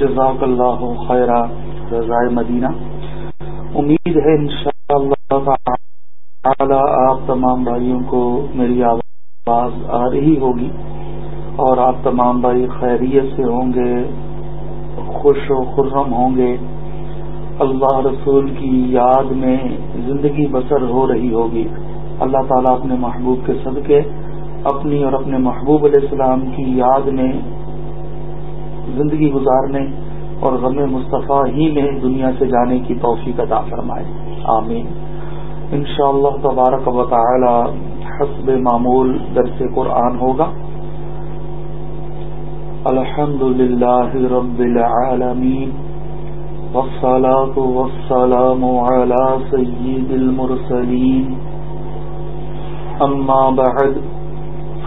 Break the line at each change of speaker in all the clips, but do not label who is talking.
جزاک اللہ خیر رضائے مدینہ امید ہے ان شاء اللہ آپ تمام بھائیوں کو میری آواز آ رہی ہوگی اور آپ تمام بھائی خیریت سے ہوں گے خوش و خرم ہوں گے اللہ رسول کی یاد میں زندگی بسر ہو رہی ہوگی اللہ تعالیٰ اپنے محبوب کے صدقے اپنی اور اپنے محبوب علیہ السلام کی یاد میں زندگی گزارنے اور غم مصطفیٰ ہی میں دنیا سے جانے کی توفیق ادا فرمائے آمین انشاءاللہ تبارک و تعالی حسب معمول درس قرآن ہوگا الحمد للہ رب العالمین والصلاة والسلام على سيد المرسلين أما بعد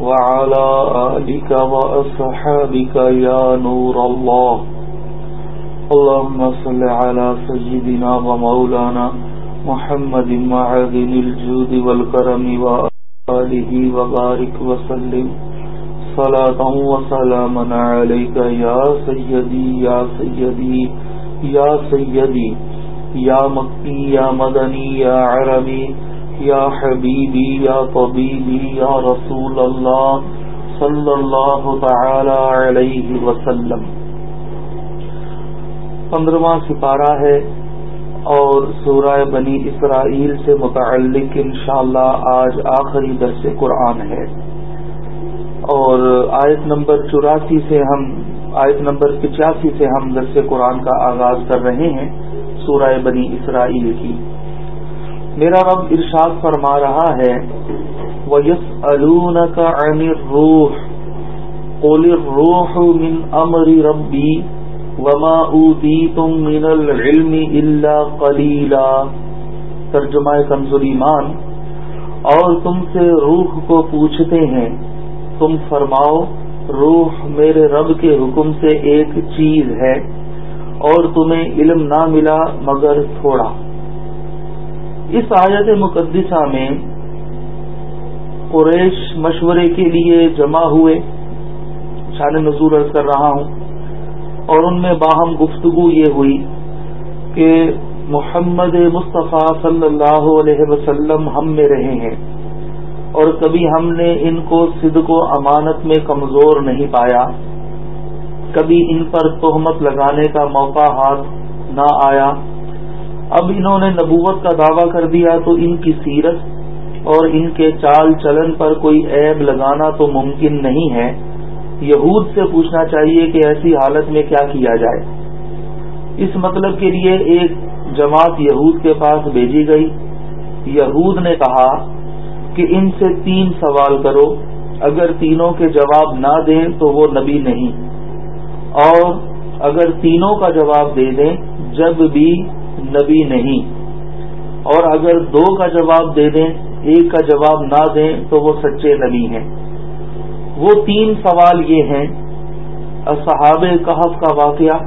وعلى آلك وأصحابك يا نور الله اللهم صل على سيدنا ومولانا محمد معذن الجود والكرم وآله وبارك وسلم صلاة وسلام عليك يا سيدي يا سيدي يا سيدي يا مكي يا مدني يا عربي یا یا یا حبیبی رسول اللہ صلی اللہ تعالی علیہ وسلم پندرواں سپارہ ہے اور سورہ بنی اسرائیل سے متعلق انشاءاللہ آج آخری درس قرآن ہے اور آیت نمبر چوراسی سے ہم آیت نمبر پچاسی سے ہم درس قرآن کا آغاز کر رہے ہیں سورہ بنی اسرائیل کی میرا رب ارشاد فرما رہا ہے وہ یس کا روح قول روح من امر ربی وما تم من العلم الا قلیلا ترجمہ کمزور ایمان اور تم سے روح کو پوچھتے ہیں تم فرماؤ روح میرے رب کے حکم سے ایک چیز ہے اور تمہیں علم نہ ملا مگر تھوڑا اس آیت مقدسہ میں قریش مشورے کے لیے جمع ہوئے شان نظور عرض کر رہا ہوں اور ان میں باہم گفتگو یہ ہوئی کہ محمد مصطفیٰ صلی اللہ علیہ وسلم ہم میں رہے ہیں اور کبھی ہم نے ان کو صدق و امانت میں کمزور نہیں پایا کبھی ان پر تہمت لگانے کا موقع ہاتھ نہ آیا اب انہوں نے نبوت کا دعویٰ کر دیا تو ان کی سیرت اور ان کے چال چلن پر کوئی عیب لگانا تو ممکن نہیں ہے یہود سے پوچھنا چاہیے کہ ایسی حالت میں کیا کیا جائے اس مطلب کے لیے ایک جماعت یہود کے پاس بھیجی گئی یہود نے کہا کہ ان سے تین سوال کرو اگر تینوں کے جواب نہ دیں تو وہ نبی نہیں اور اگر تینوں کا جواب دے دیں جب بھی نبی نہیں اور اگر دو کا جواب دے دیں ایک کا جواب نہ دیں تو وہ سچے نبی ہیں وہ تین سوال یہ ہیں اصحاب کہف کا واقعہ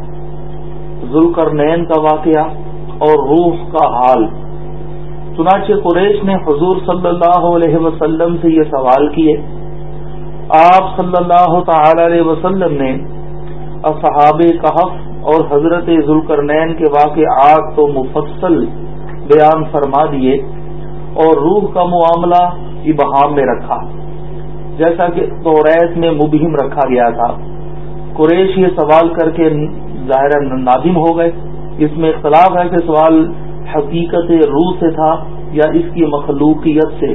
ذلقرنین کا واقعہ اور روح کا حال چنانچہ قریش نے حضور صلی اللہ علیہ وسلم سے یہ سوال کیے آپ صلی اللہ تعالی علیہ وسلم نے اصحاب کہف اور حضرت ذلقرن کے واقع آگ تو مفصل بیان فرما دیے اور روح کا معاملہ ابہام میں رکھا جیسا کہ توریت میں مبہم رکھا گیا تھا قریش یہ سوال کر کے ظاہر نادم ہو گئے اس میں اختلاف ہے کہ سوال حقیقت روح سے تھا یا اس کی مخلوقیت سے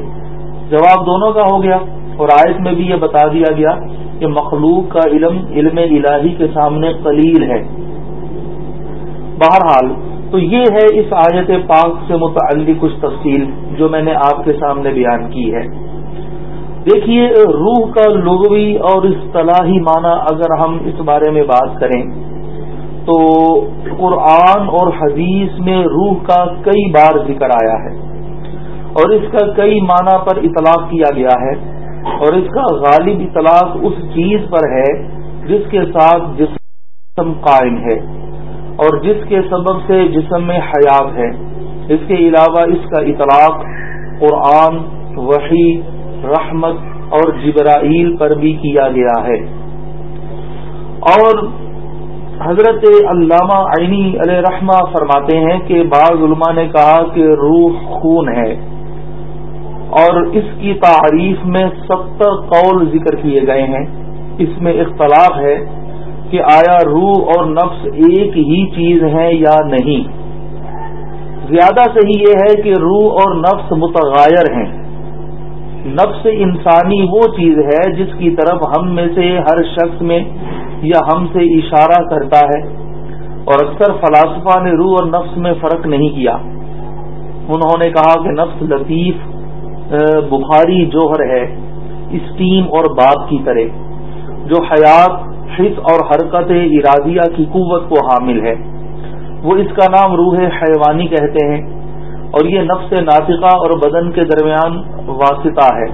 جواب دونوں کا ہو گیا اور آیت میں بھی یہ بتا دیا گیا کہ مخلوق کا علم علم الہی کے سامنے قلیل ہے بہرحال تو یہ ہے اس آیت پاک سے متعلق کچھ تفصیل جو میں نے آپ کے سامنے بیان کی ہے دیکھیے روح کا لغوی اور اصطلاحی معنی اگر ہم اس بارے میں بات کریں تو قرآن اور حدیث میں روح کا کئی بار ذکر آیا ہے اور اس کا کئی معنی پر اطلاق کیا گیا ہے اور اس کا غالب اطلاق اس چیز پر ہے جس کے ساتھ جسم قائم ہے اور جس کے سبب سے جسم میں حیات ہے اس کے علاوہ اس کا اطلاق قرآن وحی رحمت اور جبرائیل پر بھی کیا گیا ہے اور حضرت علامہ عینی علیہ رحمہ فرماتے ہیں کہ بعض علماء نے کہا کہ روح خون ہے اور اس کی تعریف میں ستر قول ذکر کیے گئے ہیں اس میں اختلاف ہے کہ آیا روح اور نفس ایک ہی چیز ہے یا نہیں زیادہ صحیح یہ ہے کہ روح اور نفس متغیر ہیں نفس انسانی وہ چیز ہے جس کی طرف ہم میں سے ہر شخص میں یا ہم سے اشارہ کرتا ہے اور اکثر فلاسفہ نے روح اور نفس میں فرق نہیں کیا انہوں نے کہا کہ نفس لطیف بخاری جوہر ہے اسٹیم اور باپ کی طرح جو حیات حص اور حرکت ارادیہ کی قوت کو حامل ہے وہ اس کا نام روح حیوانی کہتے ہیں اور یہ نفس ناطقہ اور بدن کے درمیان واسطہ ہے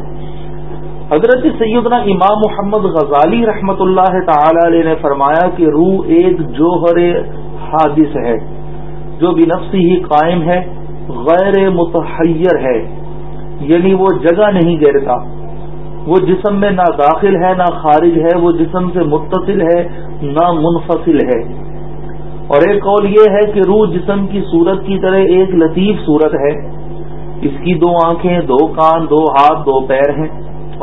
حضرت سیدنا امام محمد غزالی رحمۃ اللہ تعالی علیہ نے فرمایا کہ روح ایک جوہر حادث ہے جو بھی نفسی ہی قائم ہے غیر متحیر ہے یعنی وہ جگہ نہیں گرتا وہ جسم میں نہ داخل ہے نہ خارج ہے وہ جسم سے متصل ہے نہ منفصل ہے اور ایک قول یہ ہے کہ روح جسم کی صورت کی طرح ایک لطیف صورت ہے اس کی دو آنکھیں دو کان دو ہاتھ دو پیر ہیں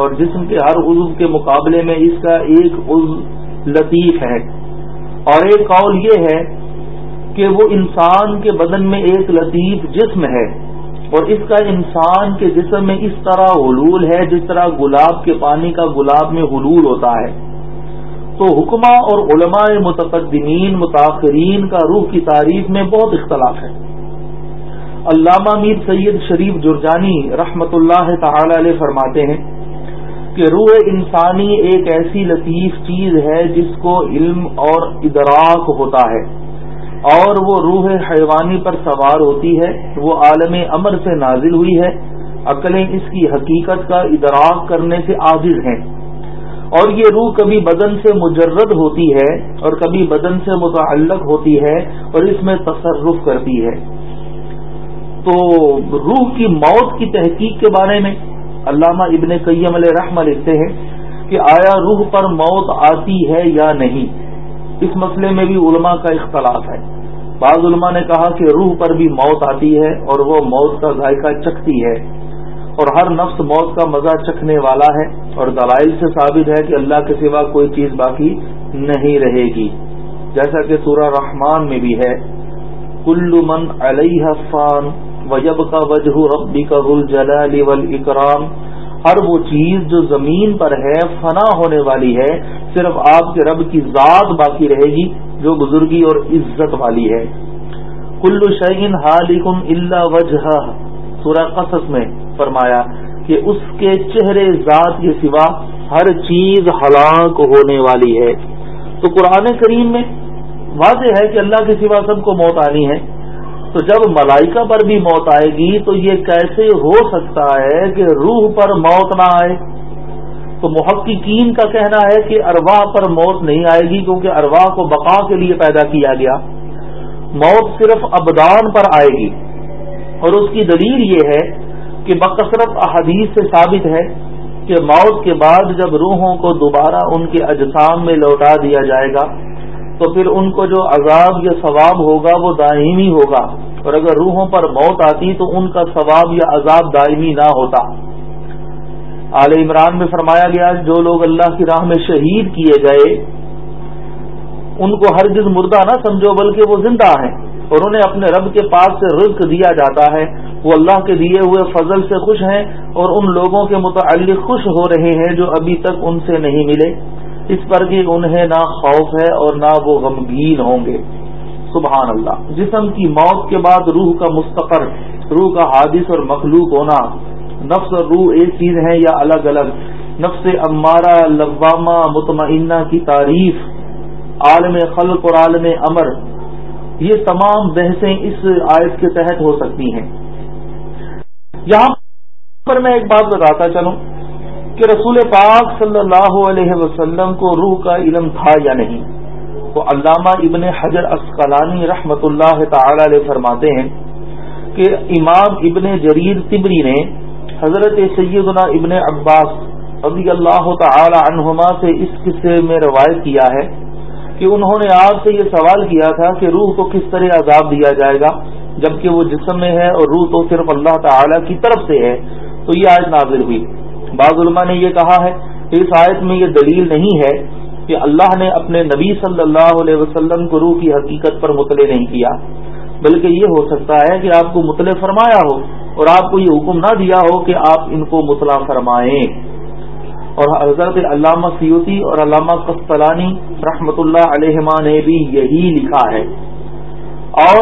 اور جسم کے ہر عضو کے مقابلے میں اس کا ایک عضو لطیف ہے اور ایک قول یہ ہے کہ وہ انسان کے بدن میں ایک لطیف جسم ہے اور اس کا انسان کے جسم میں اس طرح حلول ہے جس طرح گلاب کے پانی کا گلاب میں حلول ہوتا ہے تو حکمہ اور علماء متقدمین متاثرین کا روح کی تعریف میں بہت اختلاف ہے علامہ میر سید شریف جرجانی رحمت اللہ تعالی علیہ فرماتے ہیں کہ روح انسانی ایک ایسی لطیف چیز ہے جس کو علم اور ادراک ہوتا ہے اور وہ روح حیوانی پر سوار ہوتی ہے وہ عالم امر سے نازل ہوئی ہے عقلیں اس کی حقیقت کا ادراک کرنے سے عاجز ہیں اور یہ روح کبھی بدن سے مجرد ہوتی ہے اور کبھی بدن سے متعلق ہوتی ہے اور اس میں تصرف کرتی ہے تو روح کی موت کی تحقیق کے بارے میں علامہ ابن قیم علیہ رحمہ لکھتے ہیں کہ آیا روح پر موت آتی ہے یا نہیں اس مسئلے میں بھی علماء کا اختلاف ہے بعض علماء نے کہا کہ روح پر بھی موت آتی ہے اور وہ موت کا ذائقہ چکھتی ہے اور ہر نفس موت کا مزہ چکھنے والا ہے اور دلائل سے ثابت ہے کہ اللہ کے سوا کوئی چیز باقی نہیں رہے گی جیسا کہ سورہ رحمان میں بھی ہے کل من علیہ فان وجب کا وجہ ربی کا رول جلا علی اکرام ہر وہ چیز جو زمین پر ہے فنا ہونے والی ہے صرف آپ کے رب کی ذات باقی رہے گی جو بزرگی اور عزت والی ہے کل شعین حالکم اللہ وجہ سورہ قصص میں فرمایا کہ اس کے چہرے ذات کے سوا ہر چیز ہلاک ہونے والی ہے تو قرآن کریم میں واضح ہے کہ اللہ کے سوا سب کو موت آنی ہے تو جب ملائکہ پر بھی موت آئے گی تو یہ کیسے ہو سکتا ہے کہ روح پر موت نہ آئے تو محققین کا کہنا ہے کہ ارواح پر موت نہیں آئے گی کیونکہ ارواح کو بقا کے لیے پیدا کیا گیا موت صرف ابدان پر آئے گی اور اس کی دلیل یہ ہے کہ بکثرت احادیث سے ثابت ہے کہ موت کے بعد جب روحوں کو دوبارہ ان کے اجسام میں لوٹا دیا جائے گا تو پھر ان کو جو عذاب یا ثواب ہوگا وہ دائمی ہوگا اور اگر روحوں پر موت آتی تو ان کا ثواب یا عذاب دائمی نہ ہوتا عال عمران میں فرمایا گیا جو لوگ اللہ کی راہ میں شہید کیے گئے ان کو ہر مردہ نہ سمجھو بلکہ وہ زندہ ہیں اور انہیں اپنے رب کے پاس سے رزق دیا جاتا ہے وہ اللہ کے دیے ہوئے فضل سے خوش ہیں اور ان لوگوں کے متعلق خوش ہو رہے ہیں جو ابھی تک ان سے نہیں ملے اس پر کہ انہیں نہ خوف ہے اور نہ وہ غمگین ہوں گے سبحان اللہ جسم کی موت کے بعد روح کا مستقر روح کا حادث اور مخلوق ہونا نفس اور روح ایک چیز ہے یا الگ الگ نفس امارہ لوامہ مطمئنہ کی تعریف عالم خلق اور عالم امر یہ تمام بحثیں اس آیت کے تحت ہو سکتی ہیں یہاں پر میں ایک بات بتاتا چلوں کہ رسول پاک صلی اللہ علیہ وسلم کو روح کا علم تھا یا نہیں تو علامہ ابن حجر اسقلانی رحمت اللہ تعالی علیہ فرماتے ہیں کہ امام ابن جریر تبری نے حضرت سیدنا ابن عباس رضی اللہ تعالی عنہما سے اس قصے میں روایت کیا ہے کہ انہوں نے آپ سے یہ سوال کیا تھا کہ روح کو کس طرح عذاب دیا جائے گا جبکہ وہ جسم میں ہے اور روح تو صرف اللہ تعالی کی طرف سے ہے تو یہ آیت نازل ہوئی بعض علماء نے یہ کہا ہے کہ اس آیت میں یہ دلیل نہیں ہے کہ اللہ نے اپنے نبی صلی اللہ علیہ وسلم کو روح کی حقیقت پر مطلع نہیں کیا بلکہ یہ ہو سکتا ہے کہ آپ کو مطلع فرمایا ہو اور آپ کو یہ حکم نہ دیا ہو کہ آپ ان کو مطلع فرمائیں اور حضرت علامہ سیوتی اور علامہ قسطلانی رحمۃ اللہ علیہما نے بھی یہی لکھا ہے اور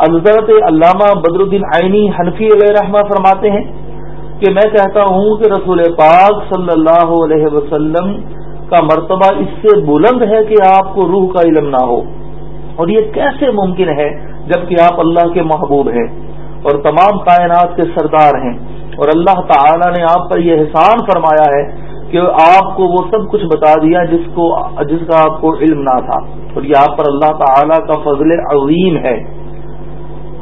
حضرت علامہ بدر الدین عینی حنفی علیہ رحمہ فرماتے ہیں کہ میں کہتا ہوں کہ رسول پاک صلی اللہ علیہ وسلم کا مرتبہ اس سے بلند ہے کہ آپ کو روح کا علم نہ ہو اور یہ کیسے ممکن ہے جبکہ آپ اللہ کے محبوب ہیں اور تمام کائنات کے سردار ہیں اور اللہ تعالی نے آپ پر یہ احسان فرمایا ہے کہ آپ کو وہ سب کچھ بتا دیا جس کو جس کا آپ کو علم نہ تھا اور یہ آپ پر اللہ تعالی کا فضل عظیم ہے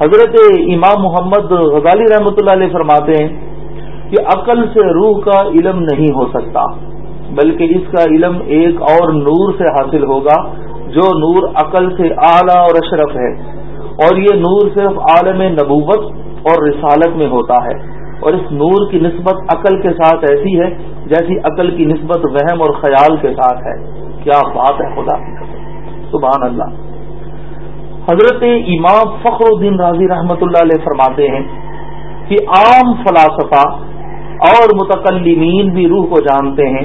حضرت امام محمد غزالی رحمۃ اللہ علیہ فرماتے ہیں کہ عقل سے روح کا علم نہیں ہو سکتا بلکہ اس کا علم ایک اور نور سے حاصل ہوگا جو نور عقل سے اعلی اور اشرف ہے اور یہ نور صرف عالم نبوت اور رسالت میں ہوتا ہے اور اس نور کی نسبت عقل کے ساتھ ایسی ہے جیسی عقل کی نسبت وہم اور خیال کے ساتھ ہے کیا بات ہے خدا سبحان اللہ حضرت امام فخر الدین راضی رحمت اللہ علیہ فرماتے ہیں کہ عام فلاسفہ اور متقلمین بھی روح کو جانتے ہیں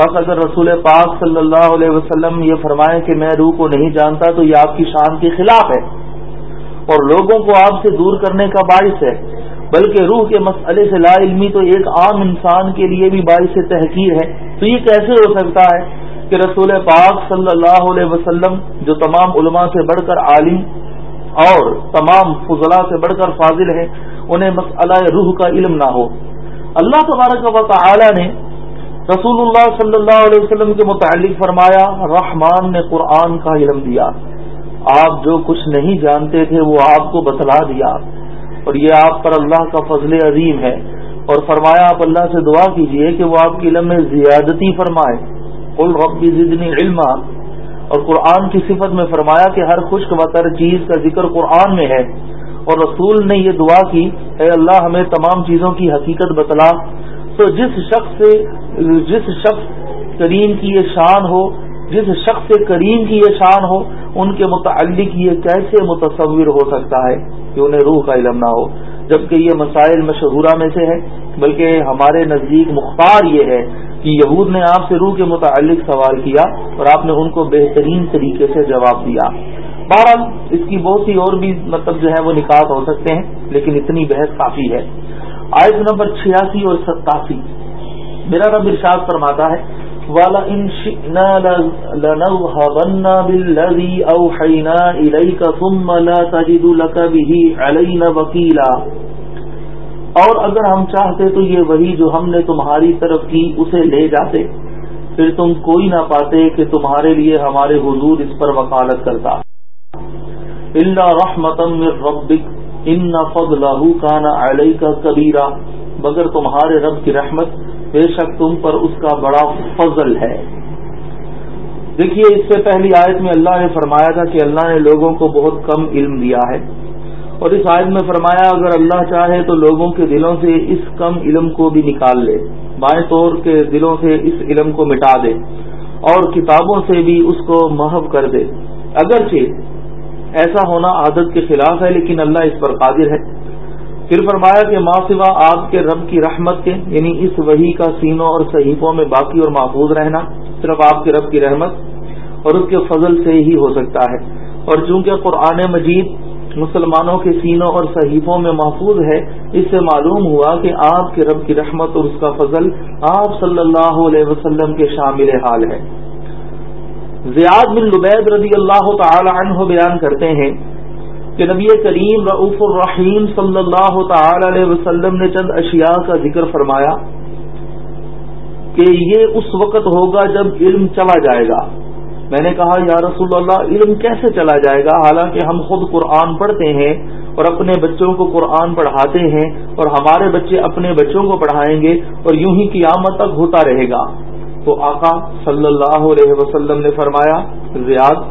بس اگر رسول پاک صلی اللہ علیہ وسلم یہ فرمائے کہ میں روح کو نہیں جانتا تو یہ آپ کی شان کے خلاف ہے اور لوگوں کو آپ سے دور کرنے کا باعث ہے بلکہ روح کے مسئلے سے لا علمی تو ایک عام انسان کے لیے بھی باعث تحقیر ہے تو یہ کیسے ہو سکتا ہے کہ رسول پاک صلی اللہ علیہ وسلم جو تمام علماء سے بڑھ کر عالم اور تمام فضلہ سے بڑھ کر فاضل ہیں انہیں مسئلہ روح کا علم نہ ہو اللہ تبارک و تعالی نے رسول اللہ صلی اللہ علیہ وسلم کے متعلق فرمایا رحمان نے قرآن کا علم دیا آپ جو کچھ نہیں جانتے تھے وہ آپ کو بتلا دیا اور یہ آپ پر اللہ کا فضل عظیم ہے اور فرمایا آپ اللہ سے دعا کیجئے کہ وہ آپ کے علم میں زیادتی فرمائے قل زدنی علما اور قرآن کی صفت میں فرمایا کہ ہر خشک و چیز کا ذکر قرآن میں ہے اور رسول نے یہ دعا کی اے اللہ ہمیں تمام چیزوں کی حقیقت بتلا تو جس شخص سے جس شخص کریم کی یہ شان ہو جس شخص کریم کی یہ شان ہو ان کے متعلق یہ کیسے متصور ہو سکتا ہے کہ انہیں روح کا علم نہ ہو جبکہ یہ مسائل مشہورہ میں سے ہے بلکہ ہمارے نزدیک مختار یہ ہے کہ یہود نے آپ سے روح کے متعلق سوال کیا اور آپ نے ان کو بہترین طریقے سے جواب دیا بارہ اس کی بہت سی اور بھی مطلب جو ہے وہ نکات ہو سکتے ہیں لیکن اتنی بحث کافی ہے آئس نمبر چھیاسی اور ستاسی میرا رب ارشاد فرماتا ہے اور اگر ہم چاہتے تو یہ وہی جو ہم نے تمہاری طرف کی اسے لے جاتے پھر تم کوئی نہ پاتے کہ تمہارے لیے ہمارے حضور اس پر وکالت کرتا رحمت رب ان فگ لہو کا نہ کا کبیرا مگر تمہارے رب کی رحمت بے شک تم پر اس کا بڑا فضل ہے دیکھیے اس سے پہلی آیت میں اللہ نے فرمایا تھا کہ اللہ نے لوگوں کو بہت کم علم دیا ہے اور اس آیت میں فرمایا اگر اللہ چاہے تو لوگوں کے دلوں سے اس کم علم کو بھی نکال لے بائیں طور کے دلوں سے اس علم کو مٹا دے اور کتابوں سے بھی اس کو محب کر دے اگرچہ ایسا ہونا عادت کے خلاف ہے لیکن اللہ اس پر قادر ہے پھر فرمایا کہ ماں سوا آپ کے رب کی رحمت کے یعنی اس وہی کا سینوں اور صحیفوں میں باقی اور محفوظ رہنا صرف آپ کے رب کی رحمت اور اس کے فضل سے ہی ہو سکتا ہے اور چونکہ قرآن مجید مسلمانوں کے سینوں اور صحیفوں میں محفوظ ہے اس سے معلوم ہوا کہ آپ کے رب کی رحمت اور اس کا فضل آپ صلی اللہ علیہ وسلم کے شامل حال ہے زیاد بن لبید رضی اللہ تعالی عنہ بیان کرتے ہیں کہ نبی کریم رعف الرحیم صلی اللہ تعالی علیہ وسلم نے چند اشیاء کا ذکر فرمایا کہ یہ اس وقت ہوگا جب علم چلا جائے گا میں نے کہا یا رسول اللہ علم کیسے چلا جائے گا حالانکہ ہم خود قرآن پڑھتے ہیں اور اپنے بچوں کو قرآن پڑھاتے ہیں اور ہمارے بچے اپنے بچوں کو پڑھائیں گے اور یوں ہی قیامت تک ہوتا رہے گا تو آقا صلی اللہ علیہ وسلم نے فرمایا زیاد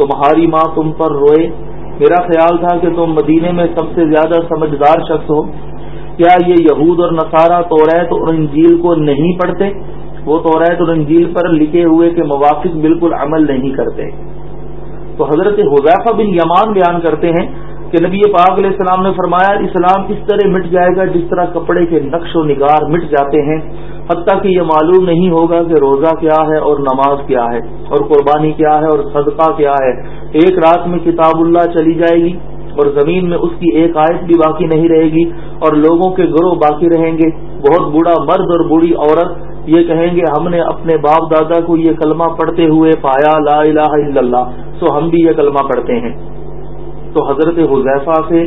تمہاری ماں تم پر روئے میرا خیال تھا کہ تم مدینے میں سب سے زیادہ سمجھدار شخص ہو کیا یہ یہود اور نصارہ توریت اور انجیل کو نہیں پڑھتے وہ توریت اور انجیل پر لکھے ہوئے کے موافق بالکل عمل نہیں کرتے تو حضرت حضیفہ بن یمان بیان کرتے ہیں کہ نبی پاک علیہ السلام نے فرمایا اسلام کس طرح مٹ جائے گا جس طرح کپڑے کے نقش و نگار مٹ جاتے ہیں حتیٰ کہ یہ معلوم نہیں ہوگا کہ روزہ کیا ہے اور نماز کیا ہے اور قربانی کیا ہے اور صدقہ کیا ہے ایک رات میں کتاب اللہ چلی جائے گی اور زمین میں اس کی ایک آیت بھی باقی نہیں رہے گی اور لوگوں کے گروہ باقی رہیں گے بہت بوڑھا مرد اور بوڑھی عورت یہ کہیں گے ہم نے اپنے باپ دادا کو یہ کلمہ پڑھتے ہوئے پایا لا الہ الا اللہ سو ہم بھی یہ کلمہ پڑھتے ہیں تو حضرت حذیفہ سے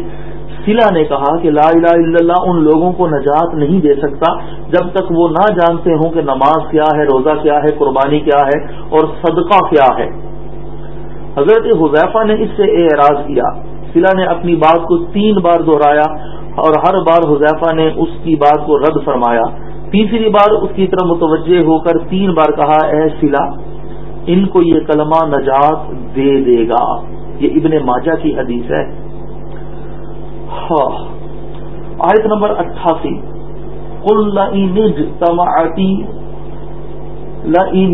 سلا نے کہا کہ لا الہ الا اللہ ان لوگوں کو نجات نہیں دے سکتا جب تک وہ نہ جانتے ہوں کہ نماز کیا ہے روزہ کیا ہے قربانی کیا ہے اور صدقہ کیا ہے حضرت حذیفہ نے اس سے اعراض کیا سلا نے اپنی بات کو تین بار دہرایا اور ہر بار حذیفہ نے اس کی بات کو رد فرمایا تیسری بار اس کی طرف متوجہ ہو کر تین بار کہا اے سلا ان کو یہ کلمہ نجات دے دے گا یہ ابن ماجہ کی حدیث ہے ہاں۔ آیت نمبر اٹھاسی کل لج تماطی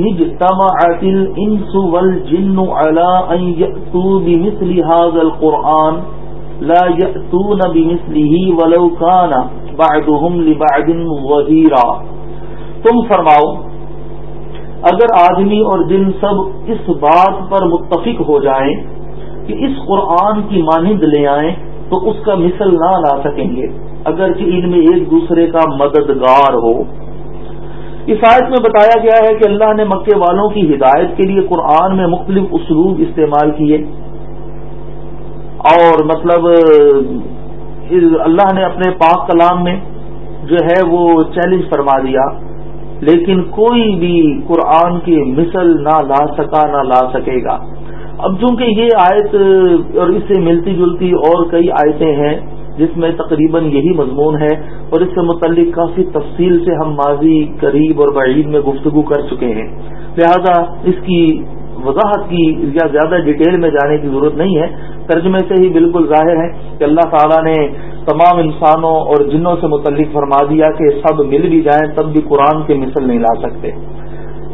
لج تما عطل انس ول جن بمثل هذا القرآن لا يأتون بمثله ولو كان بعدهم لبعد وزیرا تم فرماؤ اگر آدمی اور جن سب اس بات پر متفق ہو جائیں کہ اس قرآن کی مانند لے آئیں تو اس کا مثل نہ لا سکیں گے اگر کہ ان میں ایک دوسرے کا مددگار ہو اس آیت میں بتایا گیا ہے کہ اللہ نے مکے والوں کی ہدایت کے لیے قرآن میں مختلف اسلوب استعمال کیے اور مطلب اللہ نے اپنے پاک کلام میں جو ہے وہ چیلنج فرما دیا لیکن کوئی بھی قرآن کی مثل نہ لا سکا نہ لا سکے گا اب چونکہ یہ آیت اور اس سے ملتی جلتی اور کئی آیتیں ہیں جس میں تقریباً یہی مضمون ہے اور اس سے متعلق کافی تفصیل سے ہم ماضی قریب اور بعید میں گفتگو کر چکے ہیں لہذا اس کی وضاحت کی یا زیادہ ڈیٹیل میں جانے کی ضرورت نہیں ہے ترجمے سے ہی بالکل ظاہر ہے کہ اللہ تعالیٰ نے تمام انسانوں اور جنوں سے متعلق فرما دیا کہ سب مل بھی جائیں تب بھی قرآن کے مثل نہیں لا سکتے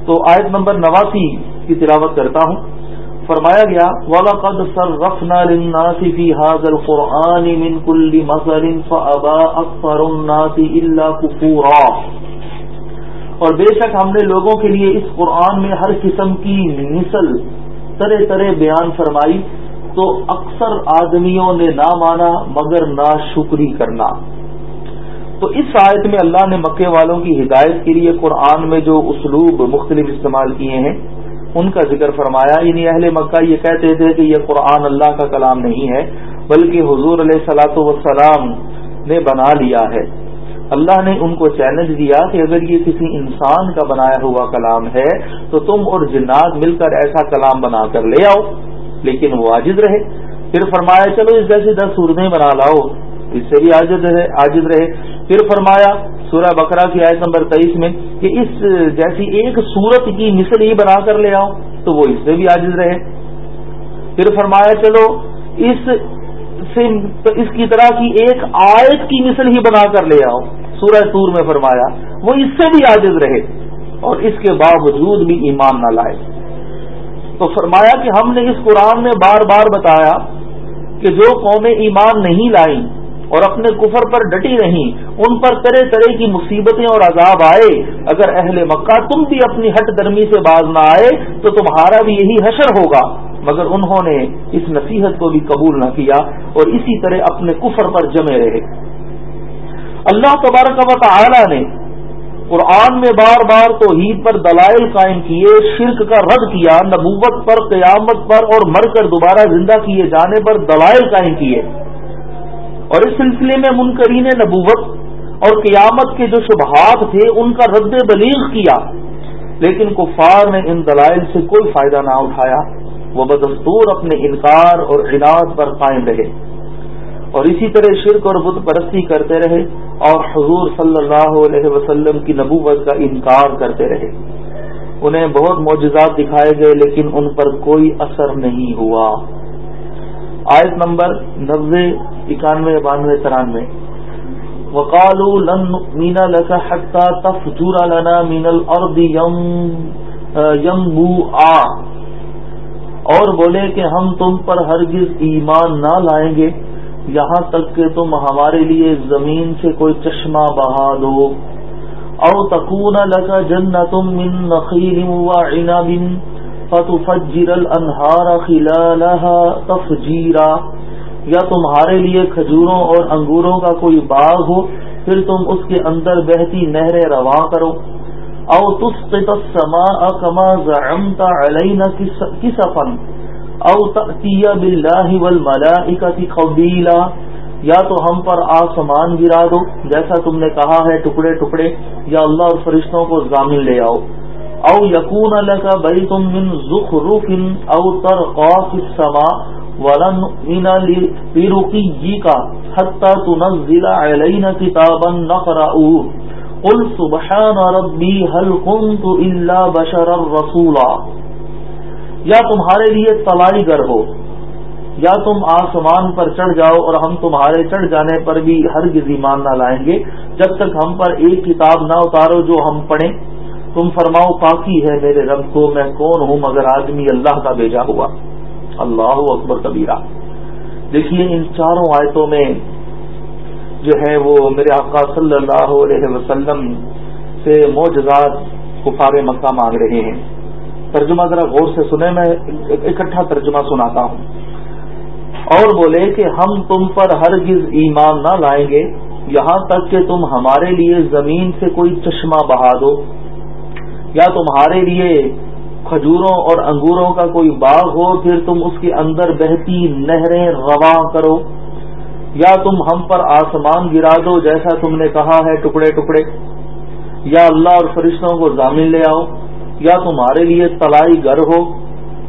تو آیت نمبر نواسی کی تلاوت کرتا ہوں فرمایا گیا کپور اور بے شک ہم نے لوگوں کے لیے اس قرآن میں ہر قسم کی مثل طرح طرح بیان فرمائی تو اکثر آدمیوں نے نہ مانا مگر نہ شکری کرنا تو اس آیت میں اللہ نے مکے والوں کی ہدایت کے لیے قرآن میں جو اسلوب مختلف استعمال کیے ہیں ان کا ذکر فرمایا یعنی اہل مکہ یہ کہتے تھے کہ یہ قرآن اللہ کا کلام نہیں ہے بلکہ حضور علیہ سلاۃ والسلام نے بنا لیا ہے اللہ نے ان کو چیلنج دیا کہ اگر یہ کسی انسان کا بنایا ہوا کلام ہے تو تم اور جناد مل کر ایسا کلام بنا کر لے آؤ لیکن وہ عاجد رہے پھر فرمایا چلو اس جیسے دس سورتیں بنا لاؤ اس سے بھی عاجز رہے عاجد رہے پھر فرمایا سورہ بکرا کی آیت نمبر تیئیس میں کہ اس جیسی ایک سورت کی مثل ہی بنا کر لے آؤ تو وہ اس سے بھی عاجز رہے پھر فرمایا چلو اس سے اس کی طرح کی ایک آیت کی مثل ہی بنا کر لے آؤ سورہ سور میں فرمایا وہ اس سے بھی عاجز رہے اور اس کے باوجود بھی ایمان نہ لائے تو فرمایا کہ ہم نے اس قرآن میں بار بار بتایا کہ جو قومیں ایمان نہیں لائیں اور اپنے کفر پر ڈٹی رہی ان پر طرح طرح کی مصیبتیں اور عذاب آئے اگر اہل مکہ تم بھی اپنی ہٹ درمی سے باز نہ آئے تو تمہارا بھی یہی حشر ہوگا مگر انہوں نے اس نصیحت کو بھی قبول نہ کیا اور اسی طرح اپنے کفر پر جمے رہے اللہ تبارک و تعالی نے قرآن میں بار بار تو پر دلائل قائم کیے شرک کا رد کیا نبوت پر قیامت پر اور مر کر دوبارہ زندہ کیے جانے پر دلائل قائم کیے اور اس سلسلے میں منکرین نبوت اور قیامت کے جو شبہات تھے ان کا رد بلیغ کیا لیکن کفار نے ان دلائل سے کوئی فائدہ نہ اٹھایا وہ بدستور اپنے انکار اور عناد پر قائم رہے اور اسی طرح شرک اور بت پرستی کرتے رہے اور حضور صلی اللہ علیہ وسلم کی نبوت کا انکار کرتے رہے انہیں بہت معجزات دکھائے گئے لیکن ان پر کوئی اثر نہیں ہوا آیت نمبر نبے اکانوے بانوے ترانوے لن مینا لکا حقا تف جورا لنا مین الم بو آ اور بولے کہ ہم تم پر ہرگز ایمان نہ لائیں گے یہاں تک کہ تم ہمارے لیے زمین سے کوئی چشمہ بہا دو او تکون لگا جن نہ تم من نقیل تفجیرا یا تمہارے لیے کھجوروں اور انگوروں کا کوئی باغ ہو پھر تم اس کے اندر بہتی نہر کرو او او والملائكة قبیلا یا تو ہم پر آسمان گرا دو جیسا تم نے کہا ہے ٹکڑے ٹکڑے یا اللہ اور فرشتوں کو ضامن لے آؤ او یقون کا بری من ذخ او تر قوف سما ورن مینا پیروکی جی کا حتہ تنزل علینا کتابا نقرا قل سبحان ربی هل كنت الا بشرا رسولا یا تمہارے لیے تلائی گر ہو یا تم آسمان پر چڑھ جاؤ اور ہم تمہارے چڑھ جانے پر بھی ہرگز ایمان نہ لائیں گے جب تک ہم پر ایک کتاب نہ اتارو جو ہم پڑھیں تم فرماؤ پاکی ہے میرے رب کو میں کون ہوں مگر آدمی اللہ کا بیجا ہوا اللہ اکبر کبیرہ دیکھیے ان چاروں آیتوں میں جو ہے وہ میرے آقا صلی اللہ علیہ وسلم سے موجزات کفار مکہ مانگ رہے ہیں ترجمہ ذرا غور سے سنے میں اکٹھا ترجمہ سناتا ہوں اور بولے کہ ہم تم پر ہرگز ایمان نہ لائیں گے یہاں تک کہ تم ہمارے لیے زمین سے کوئی چشمہ بہا دو یا تمہارے لیے کھجوروں اور انگوروں کا کوئی باغ ہو پھر تم اس کے اندر بہتی نہریں رواں کرو یا تم ہم پر آسمان گرا دو جیسا تم نے کہا ہے ٹکڑے ٹکڑے یا اللہ اور فرشتوں کو ضامن لے آؤ یا تمہارے لیے تلائی گر ہو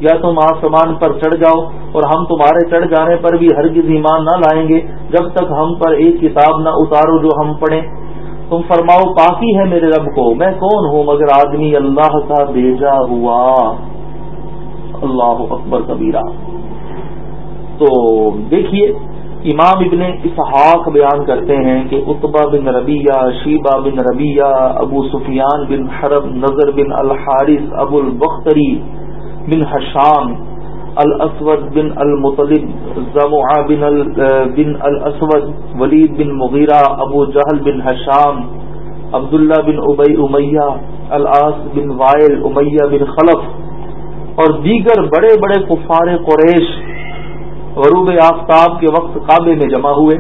یا تم آسمان پر چڑھ جاؤ اور ہم تمہارے چڑھ جانے پر بھی ہرگز ایمان نہ لائیں گے جب تک ہم پر ایک کتاب نہ اتارو جو ہم پڑھیں تم فرماؤ کافی ہے میرے رب کو میں کون ہوں مگر آدمی اللہ کا بھیجا ہوا اللہ اکبر کبیرہ تو دیکھیے امام ابن اسحاق بیان کرتے ہیں کہ اتبا بن ربیہ شیبہ بن ربیہ ابو سفیان بن حرب نظر بن الحارث ابو البختری بن حشام الاسود بن المطلب زموع بن بن الاسود ولید بن مغیرہ ابو جہل بن حشام عبداللہ بن ابئی امیہ العاص بن وائل امیہ بن خلف اور دیگر بڑے بڑے کفار قریش غروب آفتاب کے وقت کعبے میں جمع ہوئے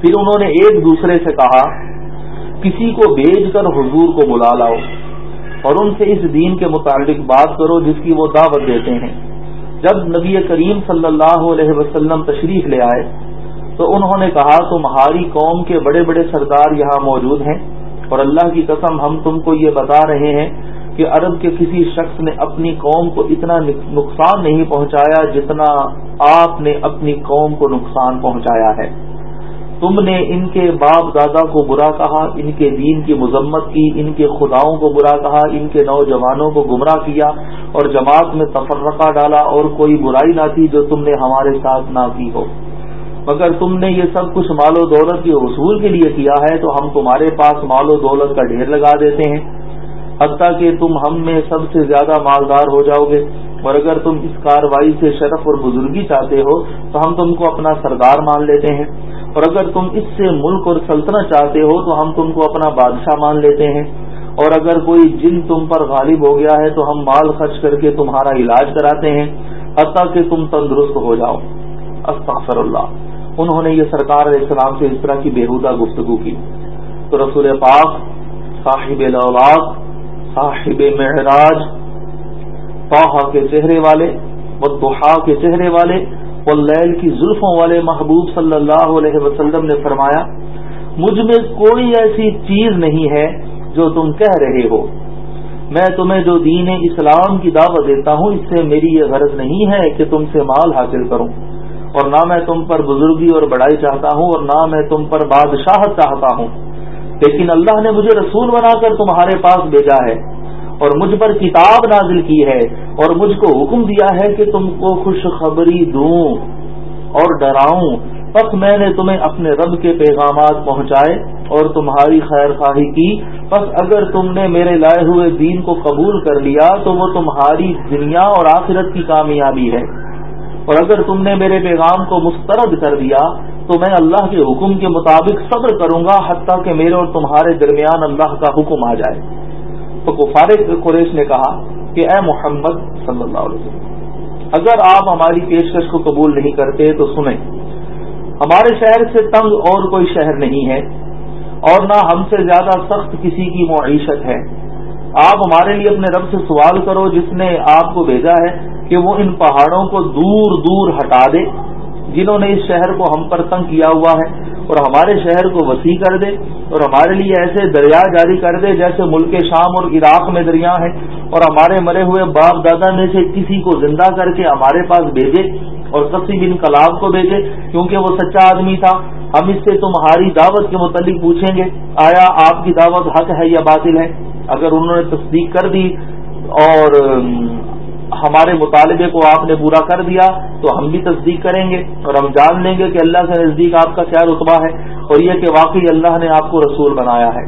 پھر انہوں نے ایک دوسرے سے کہا کسی کو بھیج کر حضور کو بلا لاؤ اور ان سے اس دین کے متعلق بات کرو جس کی وہ دعوت دیتے ہیں جب نبی کریم صلی اللہ علیہ وسلم تشریف لے آئے تو انہوں نے کہا تمہاری قوم کے بڑے بڑے سردار یہاں موجود ہیں اور اللہ کی قسم ہم تم کو یہ بتا رہے ہیں کہ عرب کے کسی شخص نے اپنی قوم کو اتنا نقصان نہیں پہنچایا جتنا آپ نے اپنی قوم کو نقصان پہنچایا ہے تم نے ان کے باپ دادا کو برا کہا ان کے دین کی مذمت کی ان کے خداؤں کو برا کہا ان کے نوجوانوں کو گمراہ کیا اور جماعت میں تفرقہ ڈالا اور کوئی برائی نہ تھی جو تم نے ہمارے ساتھ نہ کی ہو مگر تم نے یہ سب کچھ مال و دولت کے حصول کے لیے کیا ہے تو ہم تمہارے پاس مال و دولت کا ڈھیر لگا دیتے ہیں حتیٰ کہ تم ہم میں سب سے زیادہ مالدار ہو جاؤ گے اور اگر تم اس کاروائی سے شرف اور بزرگی چاہتے ہو تو ہم تم کو اپنا سردار مان لیتے ہیں اور اگر تم اس سے ملک اور سلطنت چاہتے ہو تو ہم تم کو اپنا بادشاہ مان لیتے ہیں اور اگر کوئی جن تم پر غالب ہو گیا ہے تو ہم مال خرچ کر کے تمہارا علاج کراتے ہیں حتیٰ کہ تم تندرست ہو جاؤ استغفر اللہ انہوں نے یہ سرکار علیہ السلام سے اس طرح کی بےحودہ گفتگو کی تو رسول پاک صاحب لولاق صاحب معراج توحا کے چہرے والے بد کے چہرے والے ولیل کی زلفوں والے محبوب صلی اللہ علیہ وسلم نے فرمایا مجھ میں کوئی ایسی چیز نہیں ہے جو تم کہہ رہے ہو میں تمہیں جو دین اسلام کی دعوت دیتا ہوں اس سے میری یہ غرض نہیں ہے کہ تم سے مال حاصل کروں اور نہ میں تم پر بزرگی اور بڑائی چاہتا ہوں اور نہ میں تم پر بادشاہت چاہتا ہوں لیکن اللہ نے مجھے رسول بنا کر تمہارے پاس بھیجا ہے اور مجھ پر کتاب نازل کی ہے اور مجھ کو حکم دیا ہے کہ تم کو خوشخبری دوں اور ڈراؤں پس میں نے تمہیں اپنے رب کے پیغامات پہنچائے اور تمہاری خیر خواہی کی پس اگر تم نے میرے لائے ہوئے دین کو قبول کر لیا تو وہ تمہاری دنیا اور آخرت کی کامیابی ہے اور اگر تم نے میرے پیغام کو مسترد کر دیا تو میں اللہ کے حکم کے مطابق صبر کروں گا حتیٰ کہ میرے اور تمہارے درمیان اللہ کا حکم آ جائے تو کفار قریش نے کہا کہ اے محمد صلی اللہ علیہ وسلم اگر آپ ہماری پیشکش کو قبول نہیں کرتے تو سنیں ہمارے شہر سے تنگ اور کوئی شہر نہیں ہے اور نہ ہم سے زیادہ سخت کسی کی معیشت ہے آپ ہمارے لیے اپنے رب سے سوال کرو جس نے آپ کو بھیجا ہے کہ وہ ان پہاڑوں کو دور دور ہٹا دے جنہوں نے اس شہر کو ہم پر تنگ کیا ہوا ہے اور ہمارے شہر کو وسیع کر دے اور ہمارے لیے ایسے دریا جاری کر دے جیسے ملک شام اور عراق میں دریا ہیں اور ہمارے مرے ہوئے باپ دادا میں سے کسی کو زندہ کر کے ہمارے پاس بھیجے اور بن انقلاب کو بھیجے کیونکہ وہ سچا آدمی تھا ہم اس سے تمہاری دعوت کے متعلق پوچھیں گے آیا آپ کی دعوت حق ہے یا باطل ہے اگر انہوں نے تصدیق کر دی اور ہمارے مطالبے کو آپ نے پورا کر دیا تو ہم بھی تصدیق کریں گے اور ہم جان لیں گے کہ اللہ کے نزدیک آپ کا کیا رتبہ ہے اور یہ کہ واقعی اللہ نے آپ کو رسول بنایا ہے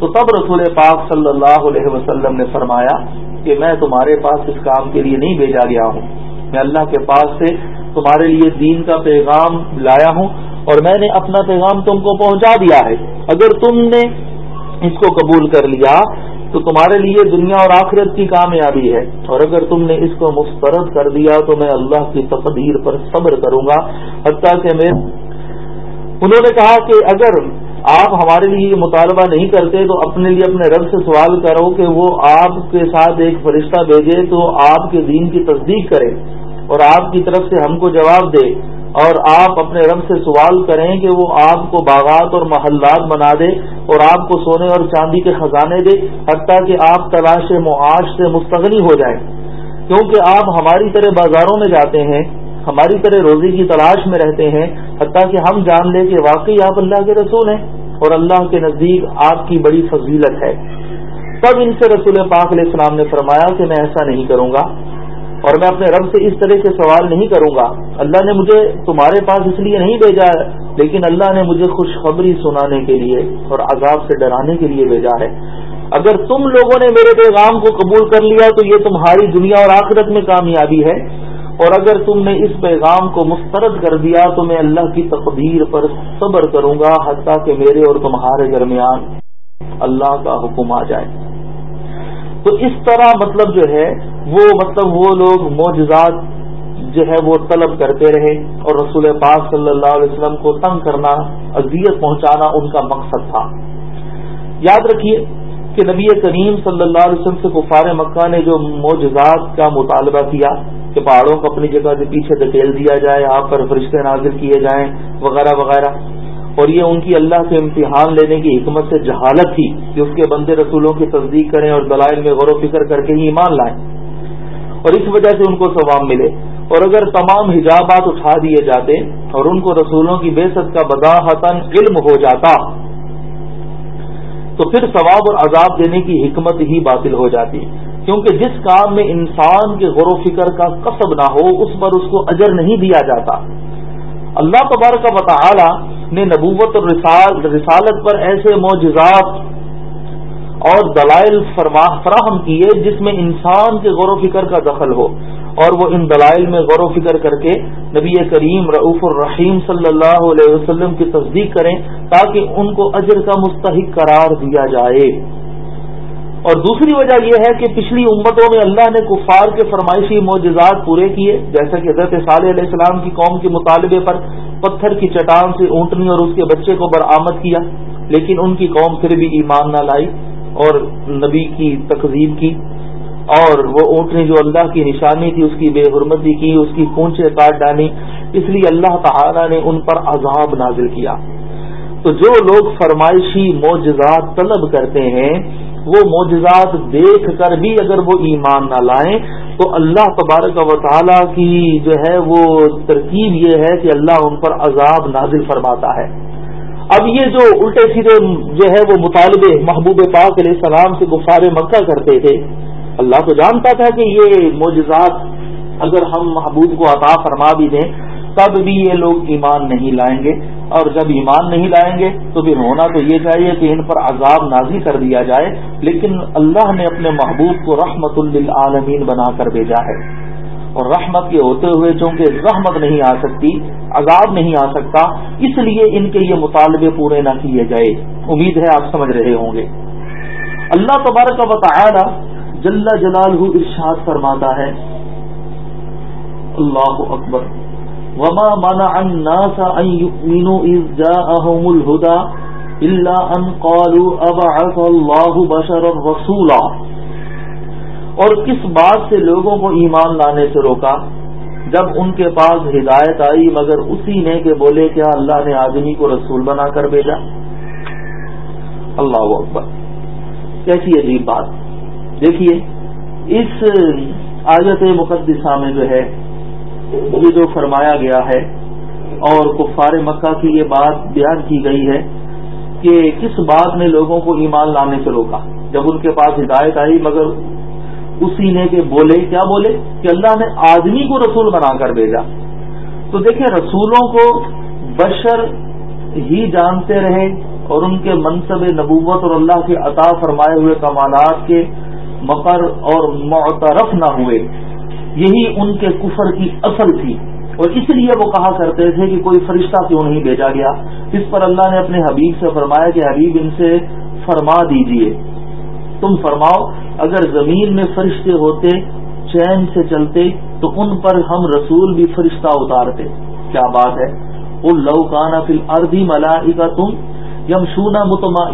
تو تب رسول پاک صلی اللہ علیہ وسلم نے فرمایا کہ میں تمہارے پاس اس کام کے لیے نہیں بھیجا گیا ہوں میں اللہ کے پاس سے تمہارے لیے دین کا پیغام لایا ہوں اور میں نے اپنا پیغام تم کو پہنچا دیا ہے اگر تم نے اس کو قبول کر لیا تو تمہارے لیے دنیا اور آخرت کی کامیابی ہے اور اگر تم نے اس کو مسترد کر دیا تو میں اللہ کی تقدیر پر صبر کروں گا حتیٰ کہ میں انہوں نے کہا کہ اگر آپ ہمارے لیے یہ مطالبہ نہیں کرتے تو اپنے لیے اپنے رب سے سوال کرو کہ وہ آپ کے ساتھ ایک فرشتہ بھیجے تو آپ کے دین کی تصدیق کرے اور آپ کی طرف سے ہم کو جواب دے اور آپ اپنے رب سے سوال کریں کہ وہ آپ کو باغات اور محلات بنا دے اور آپ کو سونے اور چاندی کے خزانے دے حتیٰ کہ آپ تلاش معاش سے مستغنی ہو جائیں کیونکہ آپ ہماری طرح بازاروں میں جاتے ہیں ہماری طرح روزی کی تلاش میں رہتے ہیں حتیٰ کہ ہم جان لیں کہ واقعی آپ اللہ کے رسول ہیں اور اللہ کے نزدیک آپ کی بڑی فضیلت ہے تب ان سے رسول پاک علیہ السلام نے فرمایا کہ میں ایسا نہیں کروں گا اور میں اپنے رب سے اس طرح سے سوال نہیں کروں گا اللہ نے مجھے تمہارے پاس اس لیے نہیں بھیجا ہے لیکن اللہ نے مجھے خوشخبری سنانے کے لیے اور عذاب سے ڈرانے کے لیے بھیجا ہے اگر تم لوگوں نے میرے پیغام کو قبول کر لیا تو یہ تمہاری دنیا اور آخرت میں کامیابی ہے اور اگر تم نے اس پیغام کو مسترد کر دیا تو میں اللہ کی تقدیر پر صبر کروں گا حتیٰ کہ میرے اور تمہارے درمیان اللہ کا حکم آ جائے تو اس طرح مطلب جو ہے وہ مطلب وہ لوگ معجزات جو ہے وہ طلب کرتے رہے اور رسول پاک صلی اللہ علیہ وسلم کو تنگ کرنا اذیت پہنچانا ان کا مقصد تھا یاد رکھیے کہ نبی کریم صلی اللہ علیہ وسلم سے کفار مکہ نے جو معجزات کا مطالبہ کیا کہ پہاڑوں کو اپنی جگہ سے پیچھے دھکیل دیا جائے آپ پر فرشتے نازل کیے جائیں وغیرہ وغیرہ اور یہ ان کی اللہ سے امتحان لینے کی حکمت سے جہالت تھی کہ اس کے بندے رسولوں کی تصدیق کریں اور دلائل میں غور و فکر کر کے ہی ایمان لائیں اور اس وجہ سے ان کو ثواب ملے اور اگر تمام حجابات اٹھا دیے جاتے اور ان کو رسولوں کی بے ست کا بداحتن علم ہو جاتا تو پھر ثواب اور عذاب دینے کی حکمت ہی باطل ہو جاتی کیونکہ جس کام میں انسان کے غور و فکر کا قصب نہ ہو اس پر اس کو اجر نہیں دیا جاتا اللہ تبارک کا مطالعہ نے نبوت اور رسالت پر ایسے معجزات اور دلائل فراہم کیے جس میں انسان کے غور و فکر کا دخل ہو اور وہ ان دلائل میں غور و فکر کر کے نبی کریم رعف الرحیم صلی اللہ علیہ وسلم کی تصدیق کریں تاکہ ان کو اجر کا مستحق قرار دیا جائے اور دوسری وجہ یہ ہے کہ پچھلی امتوں میں اللہ نے کفار کے فرمائشی معجزات پورے کیے جیسا کہ حضرت صالح علیہ السلام کی قوم کے مطالبے پر پتھر کی چٹان سے اونٹنی اور اس کے بچے کو برآمد کیا لیکن ان کی قوم پھر بھی ایمان نہ لائی اور نبی کی تقزیب کی اور وہ اونٹنی جو اللہ کی نشانی تھی اس کی بے حرمتی کی اس کی کونچے کاٹ ڈالی اس لیے اللہ تعالی نے ان پر عذاب نازل کیا تو جو لوگ فرمائشی معجزات طلب کرتے ہیں وہ معجزات دیکھ کر بھی اگر وہ ایمان نہ لائیں تو اللہ تبارک و تعالیٰ کی جو ہے وہ ترکیب یہ ہے کہ اللہ ان پر عذاب نازل فرماتا ہے اب یہ جو الٹے سیدھے جو ہے وہ مطالبے محبوب پاک علیہ السلام سے گفار مکہ کرتے تھے اللہ کو جانتا تھا کہ یہ معجزات اگر ہم محبوب کو عطا فرما بھی دیں تب بھی یہ لوگ ایمان نہیں لائیں گے اور جب ایمان نہیں لائیں گے تو پھر ہونا تو یہ چاہیے کہ ان پر عذاب نازی کر دیا جائے لیکن اللہ نے اپنے محبوب کو رحمت للعالمین بنا کر بھیجا ہے اور رحمت کے ہوتے ہوئے چونکہ رحمت نہیں آ سکتی عذاب نہیں آ سکتا اس لیے ان کے یہ مطالبے پورے نہ کیے گئے امید ہے آپ سمجھ رہے ہوں گے اللہ تبارک کا بتایا تھا جلال ارشاد فرماتا ہے اللہ اکبر وما منع الناس ان ان يؤمنوا اذ جاءهم الهدى الا قالوا ابعث الله بشرا رسولا اور کس بات سے لوگوں کو ایمان لانے سے روکا جب ان کے پاس ہدایت آئی مگر اسی نے کہ بولے کیا اللہ نے آدمی کو رسول بنا کر بھیجا اللہ اکبر کیسی عجیب بات دیکھیے اس آیت مقدسہ میں جو ہے یہ جو فرمایا گیا ہے اور کفار مکہ کی یہ بات بیان کی گئی ہے کہ کس بات نے لوگوں کو ایمان لانے سے روکا جب ان کے پاس ہدایت آئی مگر اسی نے کہ بولے کیا بولے کہ اللہ نے آدمی کو رسول بنا کر بھیجا تو دیکھیں رسولوں کو بشر ہی جانتے رہے اور ان کے منصب نبوت اور اللہ کے عطا فرمائے ہوئے کمالات کے مقر اور معترف نہ ہوئے یہی ان کے کفر کی اصل تھی اور اس لیے وہ کہا کرتے تھے کہ کوئی فرشتہ کیوں نہیں بھیجا گیا اس پر اللہ نے اپنے حبیب سے فرمایا کہ حبیب ان سے فرما دیجئے تم فرماؤ اگر زمین میں فرشتے ہوتے چین سے چلتے تو ان پر ہم رسول بھی فرشتہ اتارتے کیا بات ہے لو کانا فل اربی ملائی کا تم یم شونا متما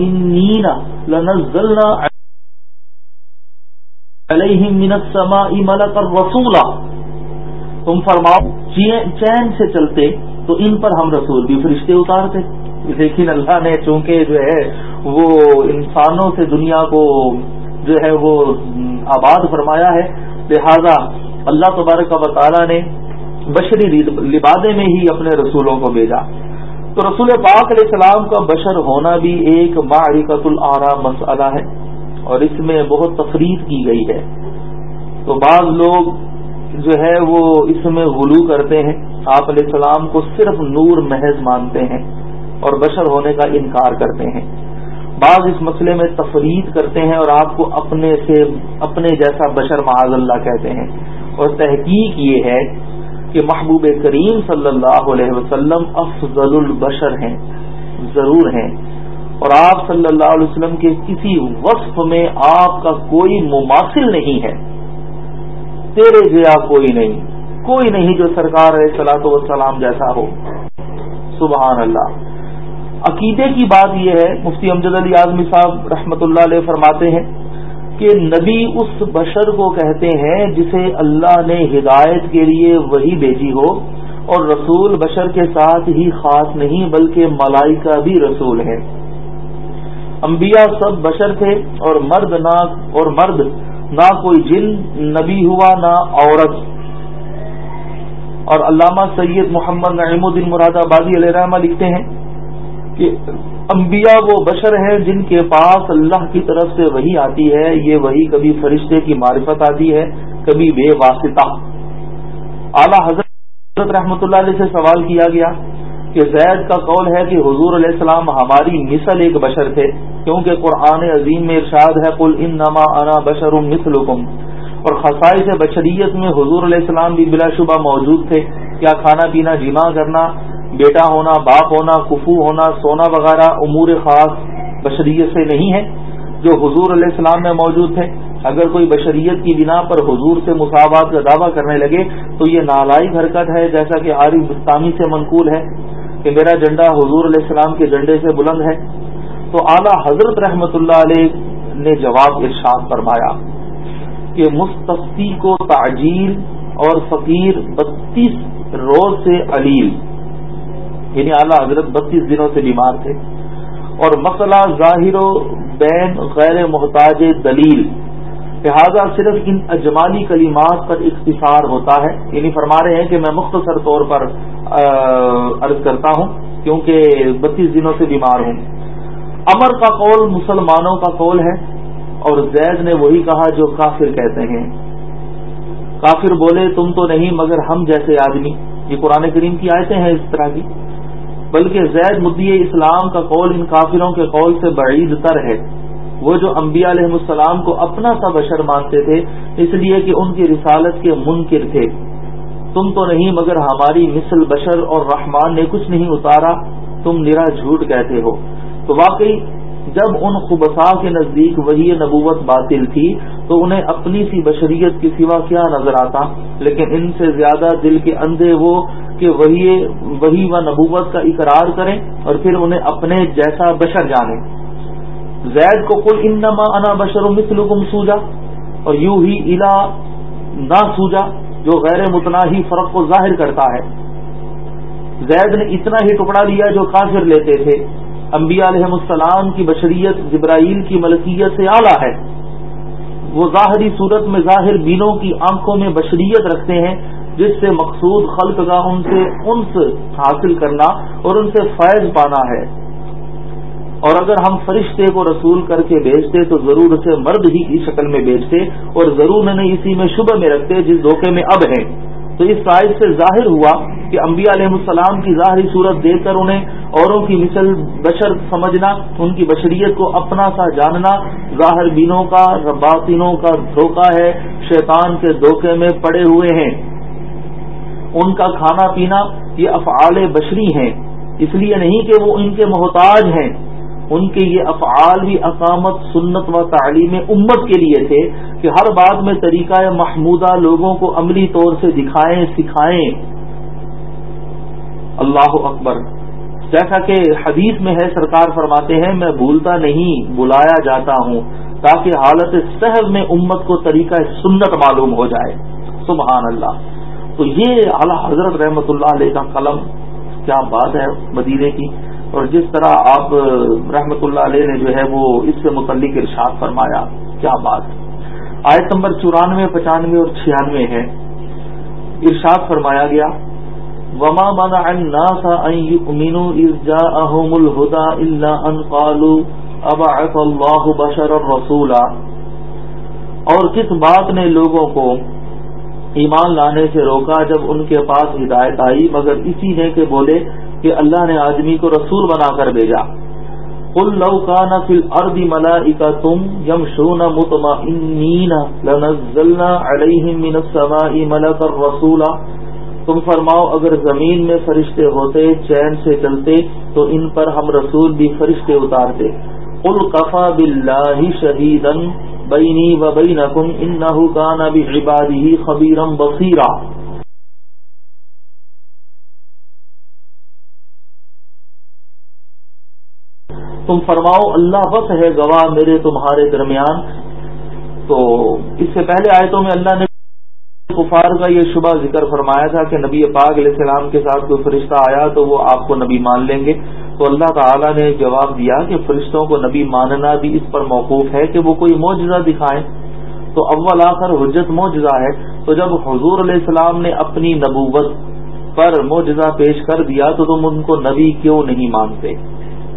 من السماء ملک رسولہ تم فرماؤ چین سے چلتے تو ان پر ہم رسول بھی فرشتے اتارتے لیکن اللہ نے چونکہ جو ہے وہ انسانوں سے دنیا کو جو ہے وہ آباد فرمایا ہے لہذا اللہ تبارک و تعالی نے بشری لبادے میں ہی اپنے رسولوں کو بھیجا تو رسول پاک علیہ السلام کا بشر ہونا بھی ایک معرکت العرا مسئلہ ہے اور اس میں بہت تفریح کی گئی ہے تو بعض لوگ جو ہے وہ اس میں غلو کرتے ہیں آپ علیہ السلام کو صرف نور محض مانتے ہیں اور بشر ہونے کا انکار کرتے ہیں بعض اس مسئلے میں تفرید کرتے ہیں اور آپ کو اپنے سے اپنے جیسا بشر معاذ اللہ کہتے ہیں اور تحقیق یہ ہے کہ محبوب کریم صلی اللہ علیہ وسلم افضل البشر ہیں ضرور ہیں اور آپ صلی اللہ علیہ وسلم کے کسی وصف میں آپ کا کوئی مماثل نہیں ہے تیرے گیا کوئی نہیں کوئی نہیں جو سرکار ہے سلاۃ وسلام جیسا ہو سبحان اللہ عقیدے کی بات یہ ہے مفتی امجد علی اعظمی صاحب رحمت اللہ علیہ فرماتے ہیں کہ نبی اس بشر کو کہتے ہیں جسے اللہ نے ہدایت کے لیے وہی بھیجی ہو اور رسول بشر کے ساتھ ہی خاص نہیں بلکہ ملائکہ بھی رسول ہے انبیاء سب بشر تھے اور مرد نہ اور مرد نہ کوئی جن نبی ہوا نہ عورت اور علامہ سید محمد نعیم الدین مراد آبادی علیہ رحمہ لکھتے ہیں کہ انبیاء وہ بشر ہیں جن کے پاس اللہ کی طرف سے وہی آتی ہے یہ وہی کبھی فرشتے کی معرفت آتی ہے کبھی بے واسطہ اعلی حضرت عضرت رحمتہ اللہ علیہ سے سوال کیا گیا کہ زید کا قول ہے کہ حضور علیہ السلام ہماری مثل ایک بشر تھے کیونکہ قرآن عظیم میں ارشاد ہے قل انما انا بشر مثلکم اور خصائص بشریت میں حضور علیہ السلام بھی بلا شبہ موجود تھے کیا کھانا پینا جمع کرنا بیٹا ہونا باپ ہونا کفو ہونا سونا وغیرہ امور خاص بشریت سے نہیں ہے جو حضور علیہ السلام میں موجود تھے اگر کوئی بشریت کی بنا پر حضور سے مساوات کا دعویٰ کرنے لگے تو یہ نالائق حرکت ہے جیسا کہ عارف بستانی سے منقول ہے کہ میرا جھنڈا حضور علیہ السلام کے جھنڈے سے بلند ہے تو اعلی حضرت رحمت اللہ علیہ نے جواب ارشاد فرمایا کہ مستفی کو تعجیل اور فقیر بتیس روز سے علیل یعنی اعلی حضرت بتیس دنوں سے بیمار تھے اور مسئلہ ظاہر و بین غیر محتاج دلیل لہذا صرف ان اجمالی کلمات پر اختصار ہوتا ہے یعنی فرما رہے ہیں کہ میں مختصر طور پر عرض کرتا ہوں کیونکہ بتیس دنوں سے بیمار ہوں امر کا قول مسلمانوں کا قول ہے اور زید نے وہی کہا جو کافر کہتے ہیں کافر بولے تم تو نہیں مگر ہم جیسے آدمی یہ قرآن کریم کی آیتیں ہیں اس طرح کی بلکہ زید مدی اسلام کا قول ان کافروں کے قول سے بعید تر ہے وہ جو انبیاء علیہ السلام کو اپنا سا بشر مانتے تھے اس لیے کہ ان کی رسالت کے منکر تھے تم تو نہیں مگر ہماری مثل بشر اور رحمان نے کچھ نہیں اتارا تم نرا جھوٹ کہتے ہو تو واقعی جب ان خبصا کے نزدیک وہی نبوت باطل تھی تو انہیں اپنی سی بشریت کے سوا کیا نظر آتا لیکن ان سے زیادہ دل کے اندھے وہ کہ وہی وہی و نبوت کا اقرار کریں اور پھر انہیں اپنے جیسا بشر جانیں زید کو کل انما انا بشر حکم سوجا اور یوں ہی الا نہ سوجا جو غیر متناہی فرق کو ظاہر کرتا ہے زید نے اتنا ہی ٹکڑا لیا جو کافر لیتے تھے انبیاء علیہ السلام کی بشریت جبرائیل کی ملکیت سے اعلیٰ ہے وہ ظاہری صورت میں ظاہر بینوں کی آنکھوں میں بشریت رکھتے ہیں جس سے مقصود خلق کا ان سے انس حاصل کرنا اور ان سے فیض پانا ہے اور اگر ہم فرشتے کو رسول کر کے بیچتے تو ضرور اسے مرد ہی کی شکل میں بیچتے اور ضرور انہیں اسی میں شبہ میں رکھتے جس دھوکے میں اب ہیں تو اس فائد سے ظاہر ہوا کہ انبیاء علیہ السلام کی ظاہری صورت دیکھ کر انہیں اوروں کی مثل بشر سمجھنا ان کی بشریت کو اپنا سا جاننا ظاہر بینوں کا رباطینوں کا دھوکہ ہے شیطان کے دھوکے میں پڑے ہوئے ہیں ان کا کھانا پینا یہ افعال بشری ہیں اس لیے نہیں کہ وہ ان کے محتاج ہیں ان کے یہ افعال بھی اقامت سنت و تعلیم امت کے لیے تھے کہ ہر بات میں طریقہ محمودہ لوگوں کو عملی طور سے دکھائیں سکھائیں اللہ اکبر جیسا کہ حدیث میں ہے سرکار فرماتے ہیں میں بھولتا نہیں بلایا جاتا ہوں تاکہ حالت سہز میں امت کو طریقہ سنت معلوم ہو جائے سبحان اللہ تو یہ اعلی حضرت رحمت اللہ علیہ کا قلم کیا بات ہے مدینے کی اور جس طرح آپ رحمۃ اللہ علیہ نے جو ہے وہ اس سے متعلق ارشاد فرمایا کیا بات آیت نمبر چورانوے پچانوے اور چھیانوے ہے ارشاد فرمایا گیا وما رسولہ اور کس بات نے لوگوں کو ایمان لانے سے روکا جب ان کے پاس ہدایت آئی مگر اسی نے کہ بولے کہ اللہ نے آدمی کو رسول بنا کر بھیجا قل کا كان فل ارد ملا اکا تم یم شو من السماء ملكا رسولا رسولہ تم فرماؤ اگر زمین میں فرشتے ہوتے چین سے چلتے تو ان پر ہم رسول بھی فرشتے اتارتے کل کفا شهيدا بینی بین ان نہ بعباده خبیرم بصيرا تم فرماؤ اللہ بس ہے گواہ میرے تمہارے درمیان تو اس سے پہلے آیتوں میں اللہ نے کفار کا یہ شبہ ذکر فرمایا تھا کہ نبی پاک علیہ السلام کے ساتھ کوئی فرشتہ آیا تو وہ آپ کو نبی مان لیں گے تو اللہ تعالی نے جواب دیا کہ فرشتوں کو نبی ماننا بھی اس پر موقوف ہے کہ وہ کوئی معجزہ دکھائیں تو اول آخر حجت معجزہ ہے تو جب حضور علیہ السلام نے اپنی نبوت پر معجزہ پیش کر دیا تو تم ان کو نبی کیوں نہیں مانتے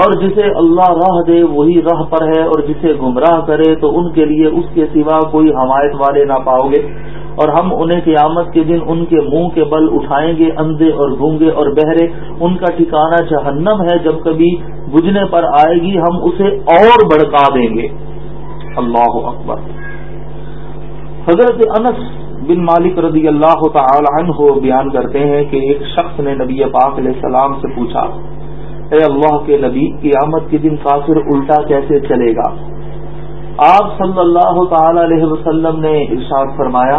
اور جسے اللہ راہ دے وہی راہ پر ہے اور جسے گمراہ کرے تو ان کے لیے اس کے سوا کوئی حمایت والے نہ پاؤ گے اور ہم انہیں قیامت کے دن ان کے منہ کے بل اٹھائیں گے اندھے اور گونگے اور بہرے ان کا ٹھکانہ جہنم ہے جب کبھی بجنے پر آئے گی ہم اسے اور بڑکا دیں گے اللہ اکبر حضرت انس بن مالک رضی اللہ تعالی عنہ بیان کرتے ہیں کہ ایک شخص نے نبی پاک علیہ السلام سے پوچھا اے اللہ کے نبی قیامت کے دن کافر الٹا کیسے چلے گا آپ صلی اللہ تعالی علیہ وسلم نے ارشاد فرمایا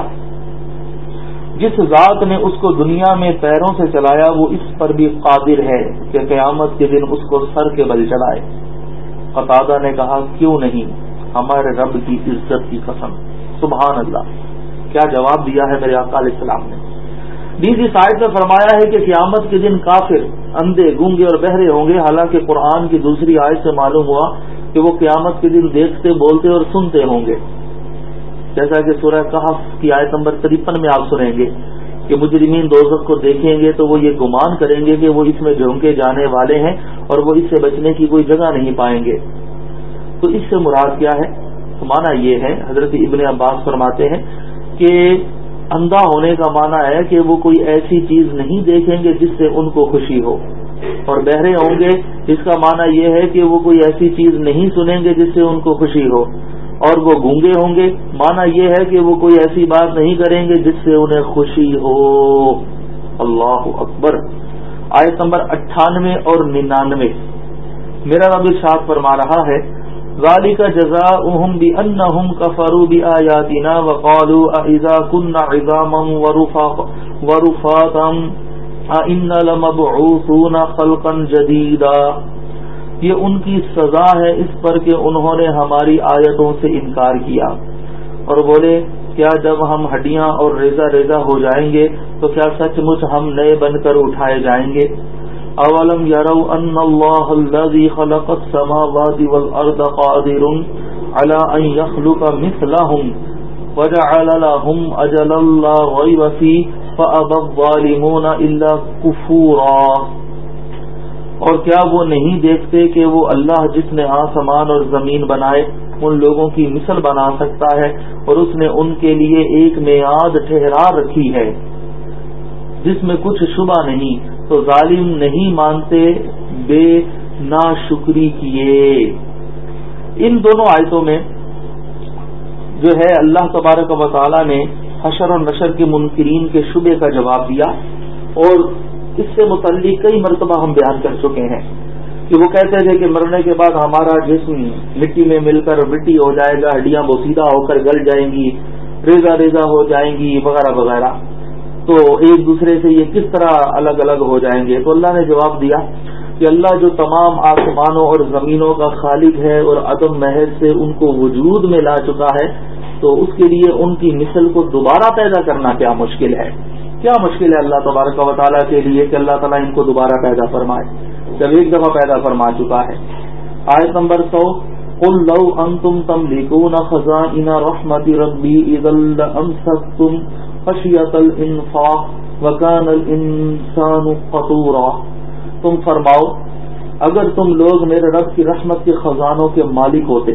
جس ذات نے اس کو دنیا میں پیروں سے چلایا وہ اس پر بھی قادر ہے کہ قیامت کے دن اس کو سر کے بل چلائے قطادہ نے کہا کیوں نہیں ہمارے رب کی عزت کی قسم سبحان اللہ کیا جواب دیا ہے میرے اقال السلام نے ڈی سی صاحب نے فرمایا ہے کہ قیامت کے دن کافر اندھے گونگے اور بہرے ہوں گے حالانکہ قرآن کی دوسری آیت سے معلوم ہوا کہ وہ قیامت کے دن دیکھتے بولتے اور سنتے ہوں گے جیسا کہ سورہ کہف کی آیت نمبر ترپن میں آپ سنیں گے کہ مجرمین دوزخ کو دیکھیں گے تو وہ یہ گمان کریں گے کہ وہ اس میں جھونکے جانے والے ہیں اور وہ اس سے بچنے کی کوئی جگہ نہیں پائیں گے تو اس سے مراد کیا ہے مانا یہ ہے حضرت ابن عباس فرماتے ہیں کہ اندھا ہونے کا معنی ہے کہ وہ کوئی ایسی چیز نہیں دیکھیں گے جس سے ان کو خوشی ہو اور بہرے ہوں گے اس کا معنی یہ ہے کہ وہ کوئی ایسی چیز نہیں سنیں گے جس سے ان کو خوشی ہو اور وہ گونگے ہوں گے معنی یہ ہے کہ وہ کوئی ایسی بات نہیں کریں گے جس سے انہیں خوشی ہو اللہ اکبر آیت نمبر اٹھانوے اور ننانوے میرا رب شاخ فرما رہا ہے جزا فرو باتین و روفاتم لمبعوثون خلقا جدیدا یہ ان کی سزا ہے اس پر کہ انہوں نے ہماری آیتوں سے انکار کیا اور بولے کیا جب ہم ہڈیاں اور ریزا ریزا ہو جائیں گے تو کیا سچ مچ ہم نئے بن کر اٹھائے جائیں گے اولم يروا ان الله الذي خلق السماوات والارض قادر على ان يخلق مثلهم وجعل لهم اجلا لا غيب فيه فابى الظالمون الا كفورا اور کیا وہ نہیں دیکھتے کہ وہ اللہ جس نے آسمان اور زمین بنائے ان لوگوں کی مثل بنا سکتا ہے اور اس نے ان کے لیے ایک میعاد ٹھہرا رکھی ہے جس میں کچھ شبہ نہیں تو ظالم نہیں مانتے بے نا شکری کیے ان دونوں آیتوں میں جو ہے اللہ تبارک و تعالیٰ نے حشر اور نشر کے منکرین کے شبے کا جواب دیا اور اس سے متعلق کئی مرتبہ ہم بیان کر چکے ہیں کہ وہ کہتے تھے کہ مرنے کے بعد ہمارا جسم مٹی میں مل کر مٹی ہو جائے گا ہڈیاں بوسیدہ ہو کر گل جائیں گی ریزا ریزا ہو جائیں گی وغیرہ وغیرہ تو ایک دوسرے سے یہ کس طرح الگ الگ ہو جائیں گے تو اللہ نے جواب دیا کہ اللہ جو تمام آسمانوں اور زمینوں کا خالق ہے اور عدم محض سے ان کو وجود میں لا چکا ہے تو اس کے لیے ان کی مثل کو دوبارہ پیدا کرنا کیا مشکل ہے کیا مشکل ہے اللہ تبارک و تعالیٰ کے لیے کہ اللہ تعالیٰ ان کو دوبارہ پیدا فرمائے جب ایک دفعہ پیدا فرما چکا ہے آیت نمبر سو خزائن ان تم تم لیکن الانفاق الفاق الانسان السان تم فرماؤ اگر تم لوگ میرے رب کی رحمت کے خزانوں کے مالک ہوتے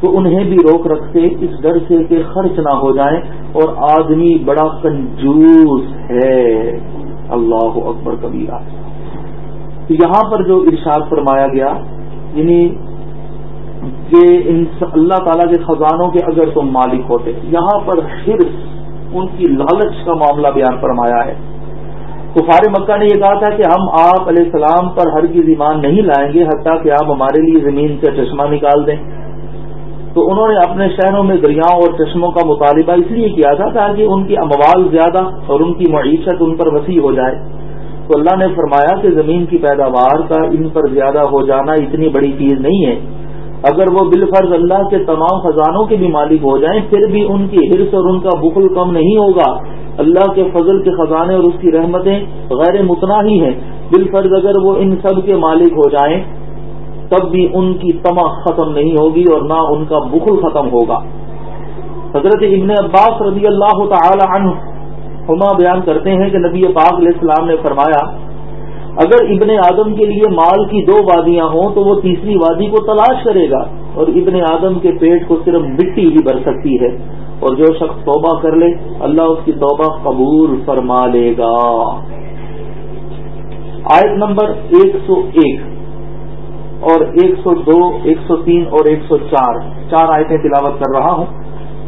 تو انہیں بھی روک رکھتے اس ڈر سے کہ خرچ نہ ہو جائیں اور آدمی بڑا کنجوس ہے اللہ اکبر کبیرہ تو یہاں پر جو ارشاد فرمایا گیا یعنی کہ اللہ تعالیٰ کے خزانوں کے اگر تم مالک ہوتے یہاں پر حرص ان کی لالچ کا معاملہ بیان فرمایا ہے کفار مکہ نے یہ کہا تھا کہ ہم آپ علیہ السلام پر ہر کی ضیمان نہیں لائیں گے حتیٰ کہ آپ ہمارے لیے زمین سے چشمہ نکال دیں تو انہوں نے اپنے شہروں میں دریاؤں اور چشموں کا مطالبہ اس لیے کیا تھا تاکہ ان کی اموال زیادہ اور ان کی معیشت ان پر وسیع ہو جائے تو اللہ نے فرمایا کہ زمین کی پیداوار کا ان پر زیادہ ہو جانا اتنی بڑی چیز نہیں ہے اگر وہ بال فرض اللہ کے تمام خزانوں کے بھی مالک ہو جائیں پھر بھی ان کی حرص اور ان کا بخل کم نہیں ہوگا اللہ کے فضل کے خزانے اور اس کی رحمتیں غیر ہی ہیں بال فرض اگر وہ ان سب کے مالک ہو جائیں تب بھی ان کی تما ختم نہیں ہوگی اور نہ ان کا بخل ختم ہوگا حضرت ابن عباس رضی اللہ تعالی عنہ ہما بیان کرتے ہیں کہ نبی پاک علیہ السلام نے فرمایا اگر ابن آدم کے لیے مال کی دو وادیاں ہوں تو وہ تیسری وادی کو تلاش کرے گا اور ابن آدم کے پیٹ کو صرف مٹی ہی بھر سکتی ہے اور جو شخص توبہ کر لے اللہ اس کی توبہ قبول فرما لے گا آیت نمبر ایک سو ایک اور ایک سو دو ایک سو تین اور ایک سو چار چار آیتیں تلاوت کر رہا ہوں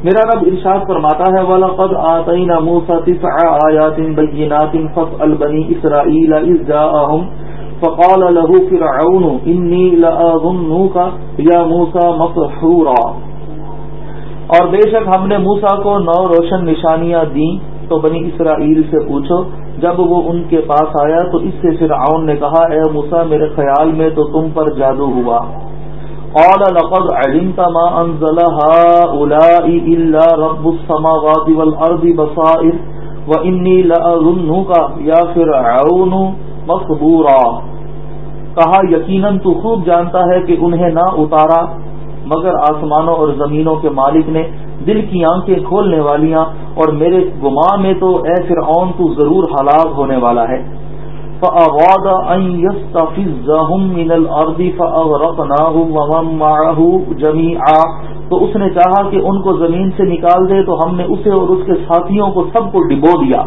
میرا رب ارشاد فرماتا ہے والا قد آتینا موسا تسع آیات بینات فص البنی اسرائیل اذ جاءہم فقال له فرعون انی لا اظنوك یا موسا مصحورا اور بے شک ہم نے موسا کو نو روشن نشانیاں دیں تو بنی اسرائیل سے پوچھو جب وہ ان کے پاس آیا تو اس سے فرعون نے کہا اے موسا میرے خیال میں تو تم پر جادو ہوا قال لقد علمت ما انزل هؤلاء الا رب السماوات والارض بصائر وانني لاظنك يا فرعون مصبورا کہا یقینا تو خوب جانتا ہے کہ انہیں نہ اتارا مگر آسمانوں اور زمینوں کے مالک نے دل کی آنکھیں کھولنے والیاں اور میرے گما میں تو اے فرعون تو ضرور ہلاک ہونے والا ہے فأراد أن يستفزهم من الأرض فأغرقناهم ومن معه جميعا تو اس نے چاہا کہ ان کو زمین سے نکال دے تو ہم نے اسے اور اس کے ساتھیوں کو سب کو ڈبو دیا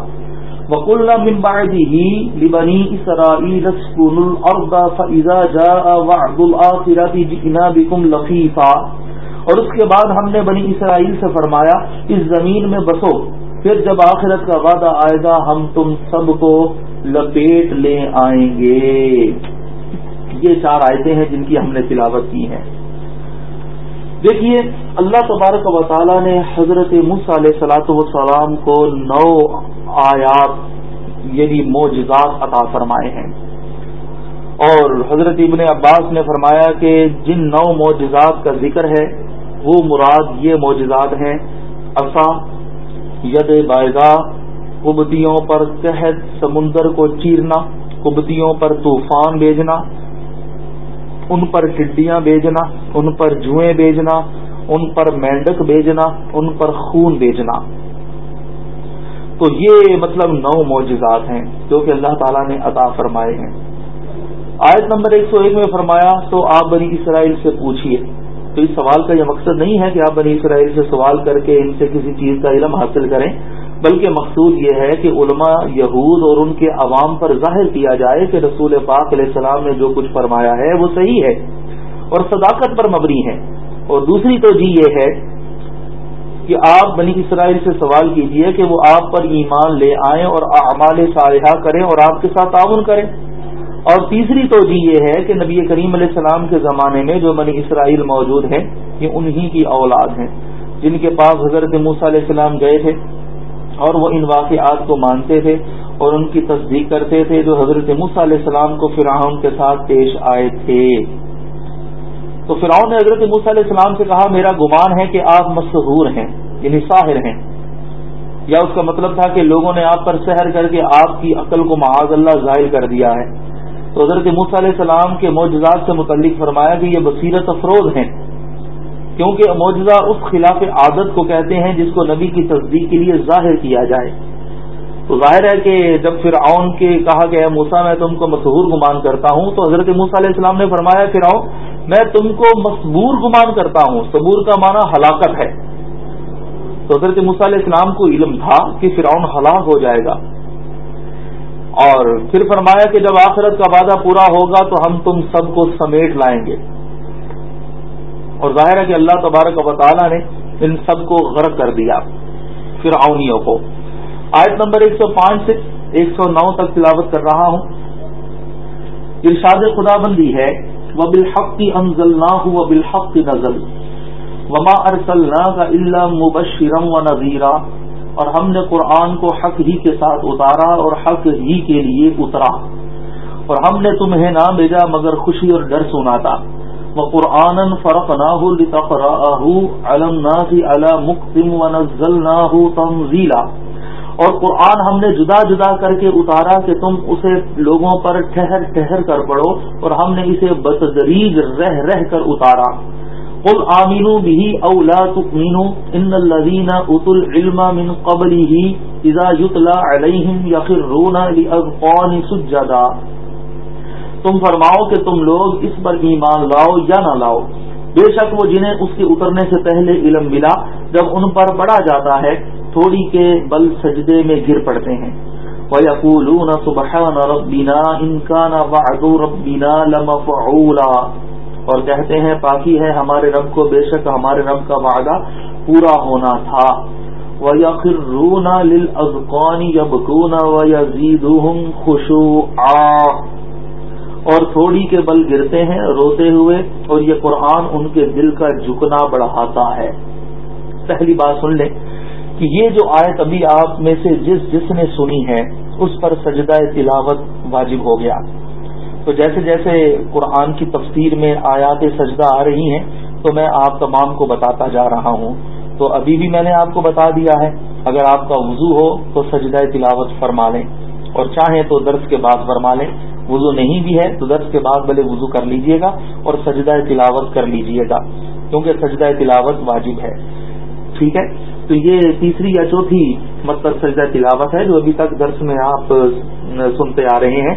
وَقُلْنَا مِن بَعْدِهِ لِبَنِي إِسْرَائِيلَ اسْكُنُوا الْأَرْضَ فَإِذَا جَاءَ وَعْدُ الْآخِرَةِ جِئْنَا بِكُمْ لَفِيفًا اور اس کے بعد ہم نے بنی اسرائیل سے فرمایا اس زمین میں بسو پھر جب آخرت کا وعدہ آئے گا ہم تم سب کو لپیٹ لے آئیں گے یہ چار آیتیں ہیں جن کی ہم نے تلاوت کی ہیں دیکھیے اللہ تبارک و تعالیٰ نے حضرت مس علیہ سلاۃ وسلام کو نو آیات یعنی معجزات عطا فرمائے ہیں اور حضرت ابن عباس نے فرمایا کہ جن نو معجزات کا ذکر ہے وہ مراد یہ معجزات ہیں عصا ید بائزہ کبتوں پر قحط سمندر کو چیرنا کبتیوں پر طوفان بھیجنا ان پر ٹڈیاں بھیجنا ان پر جوئیں بھیجنا ان پر مینڈک بھیجنا ان پر خون بھیجنا تو یہ مطلب نو معجزات ہیں جو کہ اللہ تعالیٰ نے عطا فرمائے ہیں آیت نمبر میں فرمایا تو آپ بنی اسرائیل سے پوچھیے تو اس سوال کا یہ مقصد نہیں ہے کہ آپ بنی اسرائیل سے سوال کر کے ان سے کسی چیز کا علم حاصل کریں بلکہ مقصود یہ ہے کہ علماء یہود اور ان کے عوام پر ظاہر کیا جائے کہ رسول پاک علیہ السلام نے جو کچھ فرمایا ہے وہ صحیح ہے اور صداقت پر مبنی ہے اور دوسری توجہ یہ ہے کہ آپ بنی اسرائیل سے سوال کیجئے کہ وہ آپ پر ایمان لے آئیں اور اعمال صالحہ کریں اور آپ کے ساتھ تعاون کریں اور تیسری توجہ جی یہ ہے کہ نبی کریم علیہ السلام کے زمانے میں جو بنی اسرائیل موجود ہیں یہ انہی کی اولاد ہیں جن کے پاس حضرت موسیٰ علیہ السلام گئے تھے اور وہ ان واقعات کو مانتے تھے اور ان کی تصدیق کرتے تھے جو حضرت موسیٰ علیہ السلام کو فرعون کے ساتھ پیش آئے تھے تو فرعون نے حضرت علیہ السلام سے کہا میرا گمان ہے کہ آپ مشہور ہیں یعنی ساحر ہیں یا اس کا مطلب تھا کہ لوگوں نے آپ پر سحر کر کے آپ کی عقل کو معاذ اللہ ظاہر کر دیا ہے تو حضرت موس علیہ السلام کے معجزات سے متعلق فرمایا کہ یہ بصیرت افروز ہیں کیونکہ معجزہ اس خلاف عادت کو کہتے ہیں جس کو نبی کی تصدیق کے لیے ظاہر کیا جائے تو ظاہر ہے کہ جب فرعون کے کہا گیا کہ موسا میں تم کو مشہور گمان کرتا ہوں تو حضرت موسیٰ علیہ السلام نے فرمایا پھر آؤ میں تم کو مصبور گمان کرتا ہوں صبور کا معنی ہلاکت ہے تو حضرت موسیٰ علیہ السلام کو علم تھا کہ فرعون ہلاک ہو جائے گا اور پھر فرمایا کہ جب آخرت کا وعدہ پورا ہوگا تو ہم تم سب کو سمیٹ لائیں گے اور ظاہر ہے کہ اللہ تبارک و تعالیٰ نے ان سب کو غرق کر دیا پھر آؤنیوں کو آیت نمبر ایک سو پانچ سے ایک سو نو تک تلاوت کر رہا ہوں ارشاد خدا بندی ہے وہ بالحق کی انزل نہ ہو وہ کی نزل وما ارسل کا اللہ مبشرم و نذیرہ اور ہم نے قرآن کو حق ہی کے ساتھ اتارا اور حق ہی کے لیے اترا اور ہم نے تمہیں نہ بھیجا مگر خوشی اور ڈر سنا تھا وہ قرآن فرق نہ اور قرآن ہم نے جدا جدا کر کے اتارا کہ تم اسے لوگوں پر ٹھہر ٹھہر کر پڑو اور ہم نے اسے بتدریج رہ رہ کر اتارا قل آمنوا به او لا تؤمنوا ان الذين اوتوا العلم من قبله اذا يتلى عليهم يخرون لاذقان سجدا تم فرماؤ کہ تم لوگ اس پر ایمان لاؤ یا نہ لاؤ بے شک وہ جنہیں اس کے اترنے سے پہلے علم ملا جب ان پر بڑا جاتا ہے تھوڑی کے بل سجدے میں گر پڑتے ہیں وَيَقُولُونَ سُبْحَانَ رَبِّنَا إِن كَانَ وَعْدُ رَبِّنَا لَمَفْعُولًا اور کہتے ہیں پاکی ہے ہمارے رب کو بے شک ہمارے رب کا وعدہ پورا ہونا تھا و و یا یا یا لل بکونا اور تھوڑی کے بل گرتے ہیں روتے ہوئے اور یہ قرآن ان کے دل کا جھکنا بڑھاتا ہے پہلی بات سن لیں کہ یہ جو آئے تبھی آپ میں سے جس جس نے سنی ہے اس پر سجدہ تلاوت واجب ہو گیا تو جیسے جیسے قرآن کی تفسیر میں آیات سجدہ آ رہی ہیں تو میں آپ تمام کو بتاتا جا رہا ہوں تو ابھی بھی میں نے آپ کو بتا دیا ہے اگر آپ کا وضو ہو تو سجدہ تلاوت فرما لیں اور چاہیں تو درس کے بعد فرما لیں وضو نہیں بھی ہے تو درس کے بعد بھلے وضو کر لیجئے گا اور سجدہ تلاوت کر لیجئے گا کیونکہ سجدہ تلاوت واجب ہے ٹھیک ہے تو یہ تیسری یا چوتھی مطلب سجدہ تلاوت ہے جو ابھی تک درس میں آپ سنتے آ رہے ہیں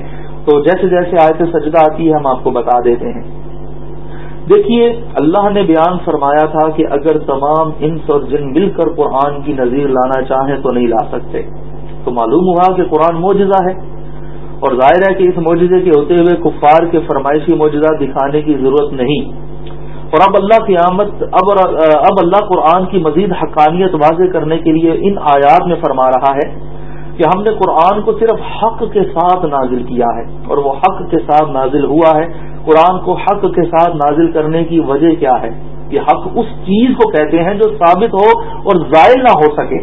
تو جیسے جیسے آئے سجدہ آتی ہے ہم آپ کو بتا دیتے ہیں دیکھیے اللہ نے بیان فرمایا تھا کہ اگر تمام انس اور جن مل کر قرآن کی نظیر لانا چاہیں تو نہیں لا سکتے تو معلوم ہوا کہ قرآن معجزہ ہے اور ظاہر ہے کہ اس معجزے کے ہوتے ہوئے کفار کے فرمائشی معجزہ دکھانے کی ضرورت نہیں اور اب اللہ کی اب اب اللہ قرآن کی مزید حقانیت واضح کرنے کے لیے ان آیات میں فرما رہا ہے کہ ہم نے قرآن کو صرف حق کے ساتھ نازل کیا ہے اور وہ حق کے ساتھ نازل ہوا ہے قرآن کو حق کے ساتھ نازل کرنے کی وجہ کیا ہے کہ حق اس چیز کو کہتے ہیں جو ثابت ہو اور زائل نہ ہو سکے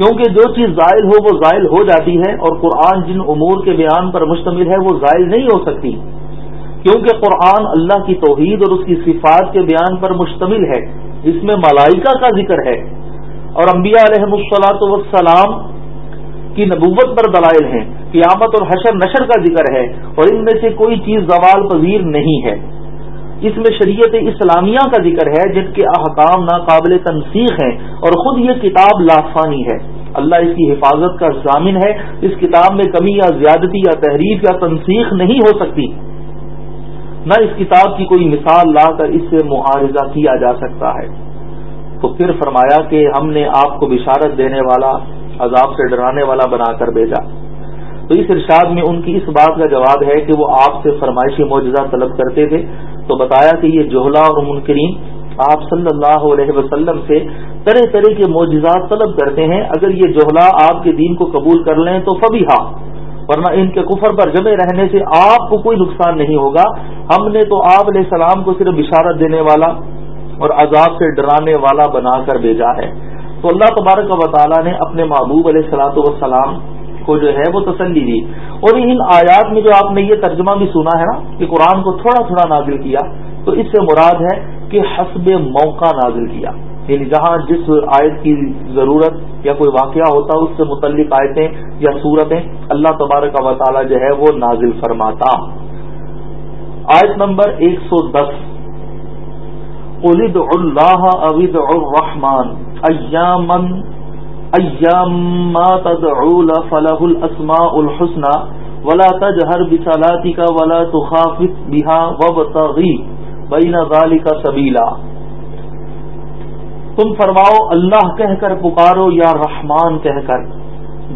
کیونکہ جو چیز زائل ہو وہ زائل ہو جاتی ہے اور قرآن جن امور کے بیان پر مشتمل ہے وہ زائل نہیں ہو سکتی کیونکہ قرآن اللہ کی توحید اور اس کی صفات کے بیان پر مشتمل ہے اس میں ملائکہ کا ذکر ہے اور انبیاء علیہ السلاۃ وسلام کی نبوت پر دلائل ہیں قیامت اور حشر نشر کا ذکر ہے اور ان میں سے کوئی چیز زوال پذیر نہیں ہے اس میں شریعت اسلامیہ کا ذکر ہے جن کے احکام ناقابل تنسیخ ہیں اور خود یہ کتاب لافانی ہے اللہ اس کی حفاظت کا ضامن ہے اس کتاب میں کمی یا زیادتی یا تحریف یا تنسیخ نہیں ہو سکتی نہ اس کتاب کی کوئی مثال لا کر اس سے معارضہ کیا جا سکتا ہے تو پھر فرمایا کہ ہم نے آپ کو بشارت دینے والا عذاب سے ڈرانے والا بنا کر بھیجا تو اس ارشاد میں ان کی اس بات کا جواب ہے کہ وہ آپ سے فرمائشی معجزہ طلب کرتے تھے تو بتایا کہ یہ جوہلا اور منکرین آپ صلی اللہ علیہ وسلم سے طرح طرح کے معجزات طلب کرتے ہیں اگر یہ جوہلا آپ کے دین کو قبول کر لیں تو فبی ہاں ورنہ ان کے کفر پر جمے رہنے سے آپ کو کوئی نقصان نہیں ہوگا ہم نے تو آپ علیہ السلام کو صرف بشارت دینے والا اور عذاب سے ڈرانے والا بنا کر بھیجا ہے تو اللہ تبارک و تعالیٰ نے اپنے محبوب علیہ سلاۃ والسلام کو جو ہے وہ تسلی دی اور ان آیات میں جو آپ نے یہ ترجمہ بھی سنا ہے نا کہ قرآن کو تھوڑا تھوڑا نازل کیا تو اس سے مراد ہے کہ حسب موقع نازل کیا یعنی جہاں جس آیت کی ضرورت یا کوئی واقعہ ہوتا ہے اس سے متعلق آیتیں یا صورتیں اللہ تبارک و تعالیٰ جو ہے وہ نازل فرماتا آیت نمبر ایک سو دس اولد اللہ اوید الرحمان ولا تج ہر بس کا ولافا غالی کا تم فرماؤ اللہ کہہ کر پکارو یا رحمان کہہ کر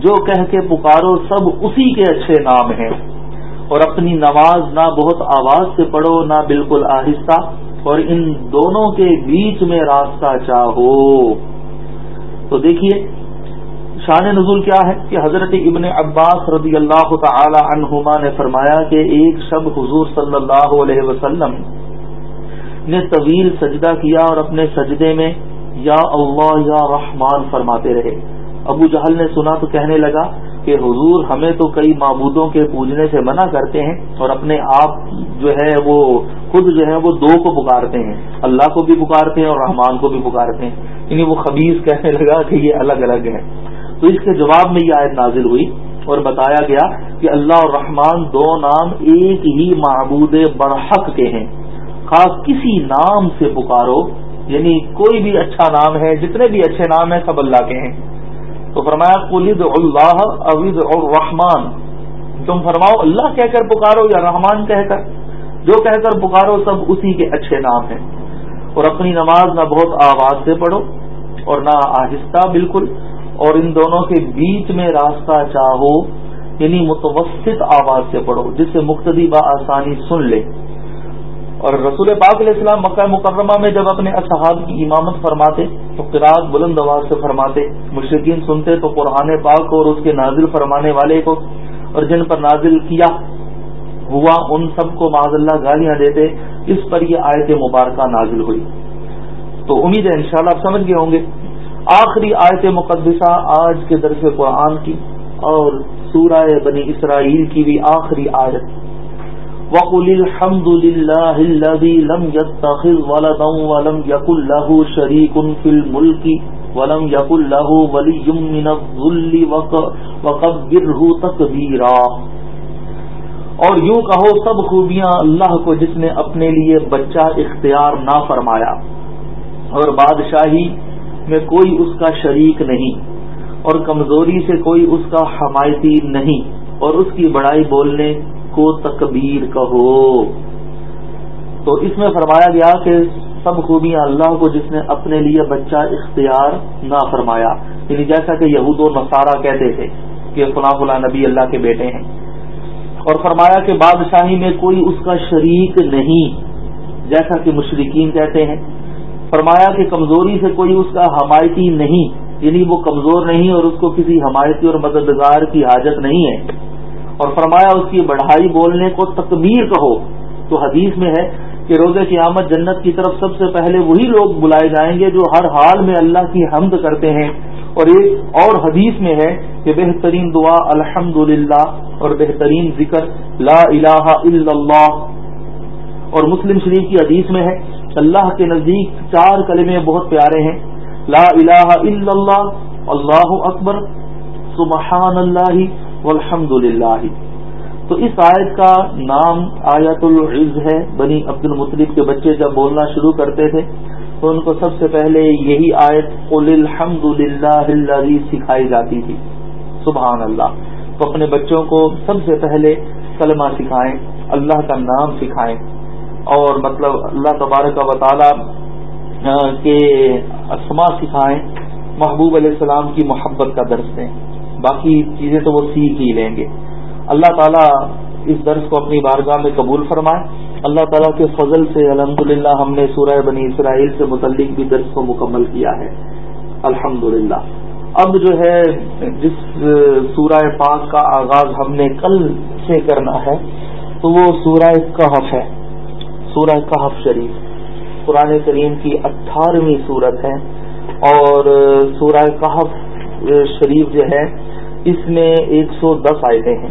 جو کہہ کے پکارو سب اسی کے اچھے نام ہیں اور اپنی نماز نہ بہت آواز سے پڑھو نہ بالکل آہستہ اور ان دونوں کے بیچ میں راستہ چاہو تو دیکھیے شان نزول کیا ہے کہ حضرت ابن عباس رضی اللہ تعالی عنہما نے فرمایا کہ ایک شب حضور صلی اللہ علیہ وسلم نے طویل سجدہ کیا اور اپنے سجدے میں یا اللہ یا رحمان فرماتے رہے ابو جہل نے سنا تو کہنے لگا کہ حضور ہمیں تو کئی معبودوں کے پوجنے سے منع کرتے ہیں اور اپنے آپ جو ہے وہ خود جو ہے وہ دو کو پکارتے ہیں اللہ کو بھی پکارتے ہیں اور رحمان کو بھی پکارتے ہیں یعنی وہ خبیز کہنے لگا کہ یہ الگ الگ ہے تو اس کے جواب میں یہ آیت نازل ہوئی اور بتایا گیا کہ اللہ اور رحمان دو نام ایک ہی معبود برحق کے ہیں خاص کسی نام سے پکارو یعنی کوئی بھی اچھا نام ہے جتنے بھی اچھے نام ہیں سب اللہ کے ہیں تو فرمایا قلد اللہ اویز الرحمان تم فرماؤ اللہ کہہ کر پکارو یا رحمان کہہ کر جو کہہ کر پکارو سب اسی کے اچھے نام ہیں اور اپنی نماز نہ بہت آواز سے پڑھو اور نہ آہستہ بالکل اور ان دونوں کے بیچ میں راستہ چاہو یعنی متوسط آواز سے پڑھو جس سے مقتدی بآسانی سن لے اور رسول پاک علیہ السلام مکہ مکرمہ میں جب اپنے اصحاب کی امامت فرماتے تو قرآن بلند آواز سے فرماتے مشرقین سنتے تو قرآن پاک اور اس کے نازل فرمانے والے کو اور جن پر نازل کیا ہوا ان سب کو معذ اللہ گالیاں دیتے اس پر یہ آیت مبارکہ نازل ہوئی تو امید ہے انشاءاللہ آپ سمجھ گئے ہوں گے آخری آیت مقدسہ آج کے درس قرآن کی اور سورہ بنی اسرائیل کی بھی آخری آیت وقل الحمد لله الذي لم يتخذ ولدا ولم يكن له شريك في الملك ولم يكن له ولي من الظل وكبره تكبيرا اور یوں کہو سب خوبیاں اللہ کو جس نے اپنے لیے بچہ اختیار نہ فرمایا اور بادشاہی میں کوئی اس کا شریک نہیں اور کمزوری سے کوئی اس کا حمایتی نہیں اور اس کی بڑائی بولنے کو تکبیر کہو تو اس میں فرمایا گیا کہ سب خوبیاں اللہ کو جس نے اپنے لیے بچہ اختیار نہ فرمایا یعنی جیسا کہ یہود و نصارہ کہتے تھے کہ فلاں فلاں نبی اللہ کے بیٹے ہیں اور فرمایا کہ بادشاہی میں کوئی اس کا شریک نہیں جیسا کہ مشرقین کہتے ہیں فرمایا کہ کمزوری سے کوئی اس کا حمایتی نہیں یعنی وہ کمزور نہیں اور اس کو کسی حمایتی اور مددگار کی حاجت نہیں ہے اور فرمایا اس کی بڑھائی بولنے کو تکبیر کہو تو حدیث میں ہے کہ روز قیامت جنت کی طرف سب سے پہلے وہی لوگ بلائے جائیں گے جو ہر حال میں اللہ کی حمد کرتے ہیں اور ایک اور حدیث میں ہے کہ بہترین دعا الحمد اور بہترین ذکر لا الہ الا اللہ اور مسلم شریف کی حدیث میں ہے اللہ کے نزدیک چار کلمے بہت پیارے ہیں لا الہ الا اللہ اللہ اکبر سبحان اللہ والحمد للہ تو اس آیت کا نام آیت العز ہے بنی عبد المطلب کے بچے جب بولنا شروع کرتے تھے تو ان کو سب سے پہلے یہی آیت قل الحمد للہ سکھائی جاتی تھی سبحان اللہ تو اپنے بچوں کو سب سے پہلے کلمہ سکھائیں اللہ کا نام سکھائیں اور مطلب اللہ تبارک و تعالی کے اسما سکھائیں محبوب علیہ السلام کی محبت کا درس دیں باقی چیزیں تو وہ سیکھ ہی لیں گے اللہ تعالیٰ اس درس کو اپنی بارگاہ میں قبول فرمائے اللہ تعالیٰ کے فضل سے الحمد ہم نے سورہ بنی اسرائیل سے متعلق بھی درس کو مکمل کیا ہے الحمد اب جو ہے جس سورہ پاک کا آغاز ہم نے کل سے کرنا ہے تو وہ سورہ کہف ہے سورہ کہف شریف قرآن کریم کی اٹھارہویں صورت ہے اور سورہ کہف شریف جو ہے اس میں ایک سو دس آئے ہیں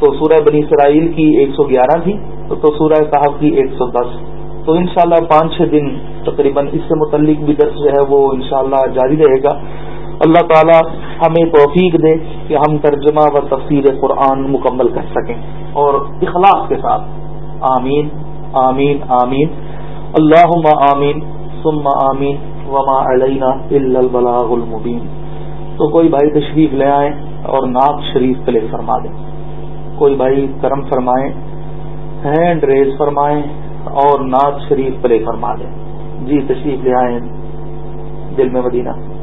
تو سورہ بنی اسرائیل کی ایک سو گیارہ تھی تو سورہ صاحب کی ایک سو دس تو انشاءاللہ پانچ چھ دن تقریباً اس سے متعلق بھی درس جو ہے وہ انشاءاللہ جاری رہے گا اللہ تعالی ہمیں توفیق دے کہ ہم ترجمہ و تفسیر قرآن مکمل کر سکیں اور اخلاص کے ساتھ آمین آمین آمین اللہ آمین ثم آمین وما علینا البلاغ المبین تو کوئی بھائی تشریف لے آئیں اور ناک شریف پلے فرما دیں کوئی بھائی کرم فرمائیں ہینڈ ریز فرمائیں اور ناک شریف پلے فرما دیں جی تشریف لے آئیں دل میں مدینہ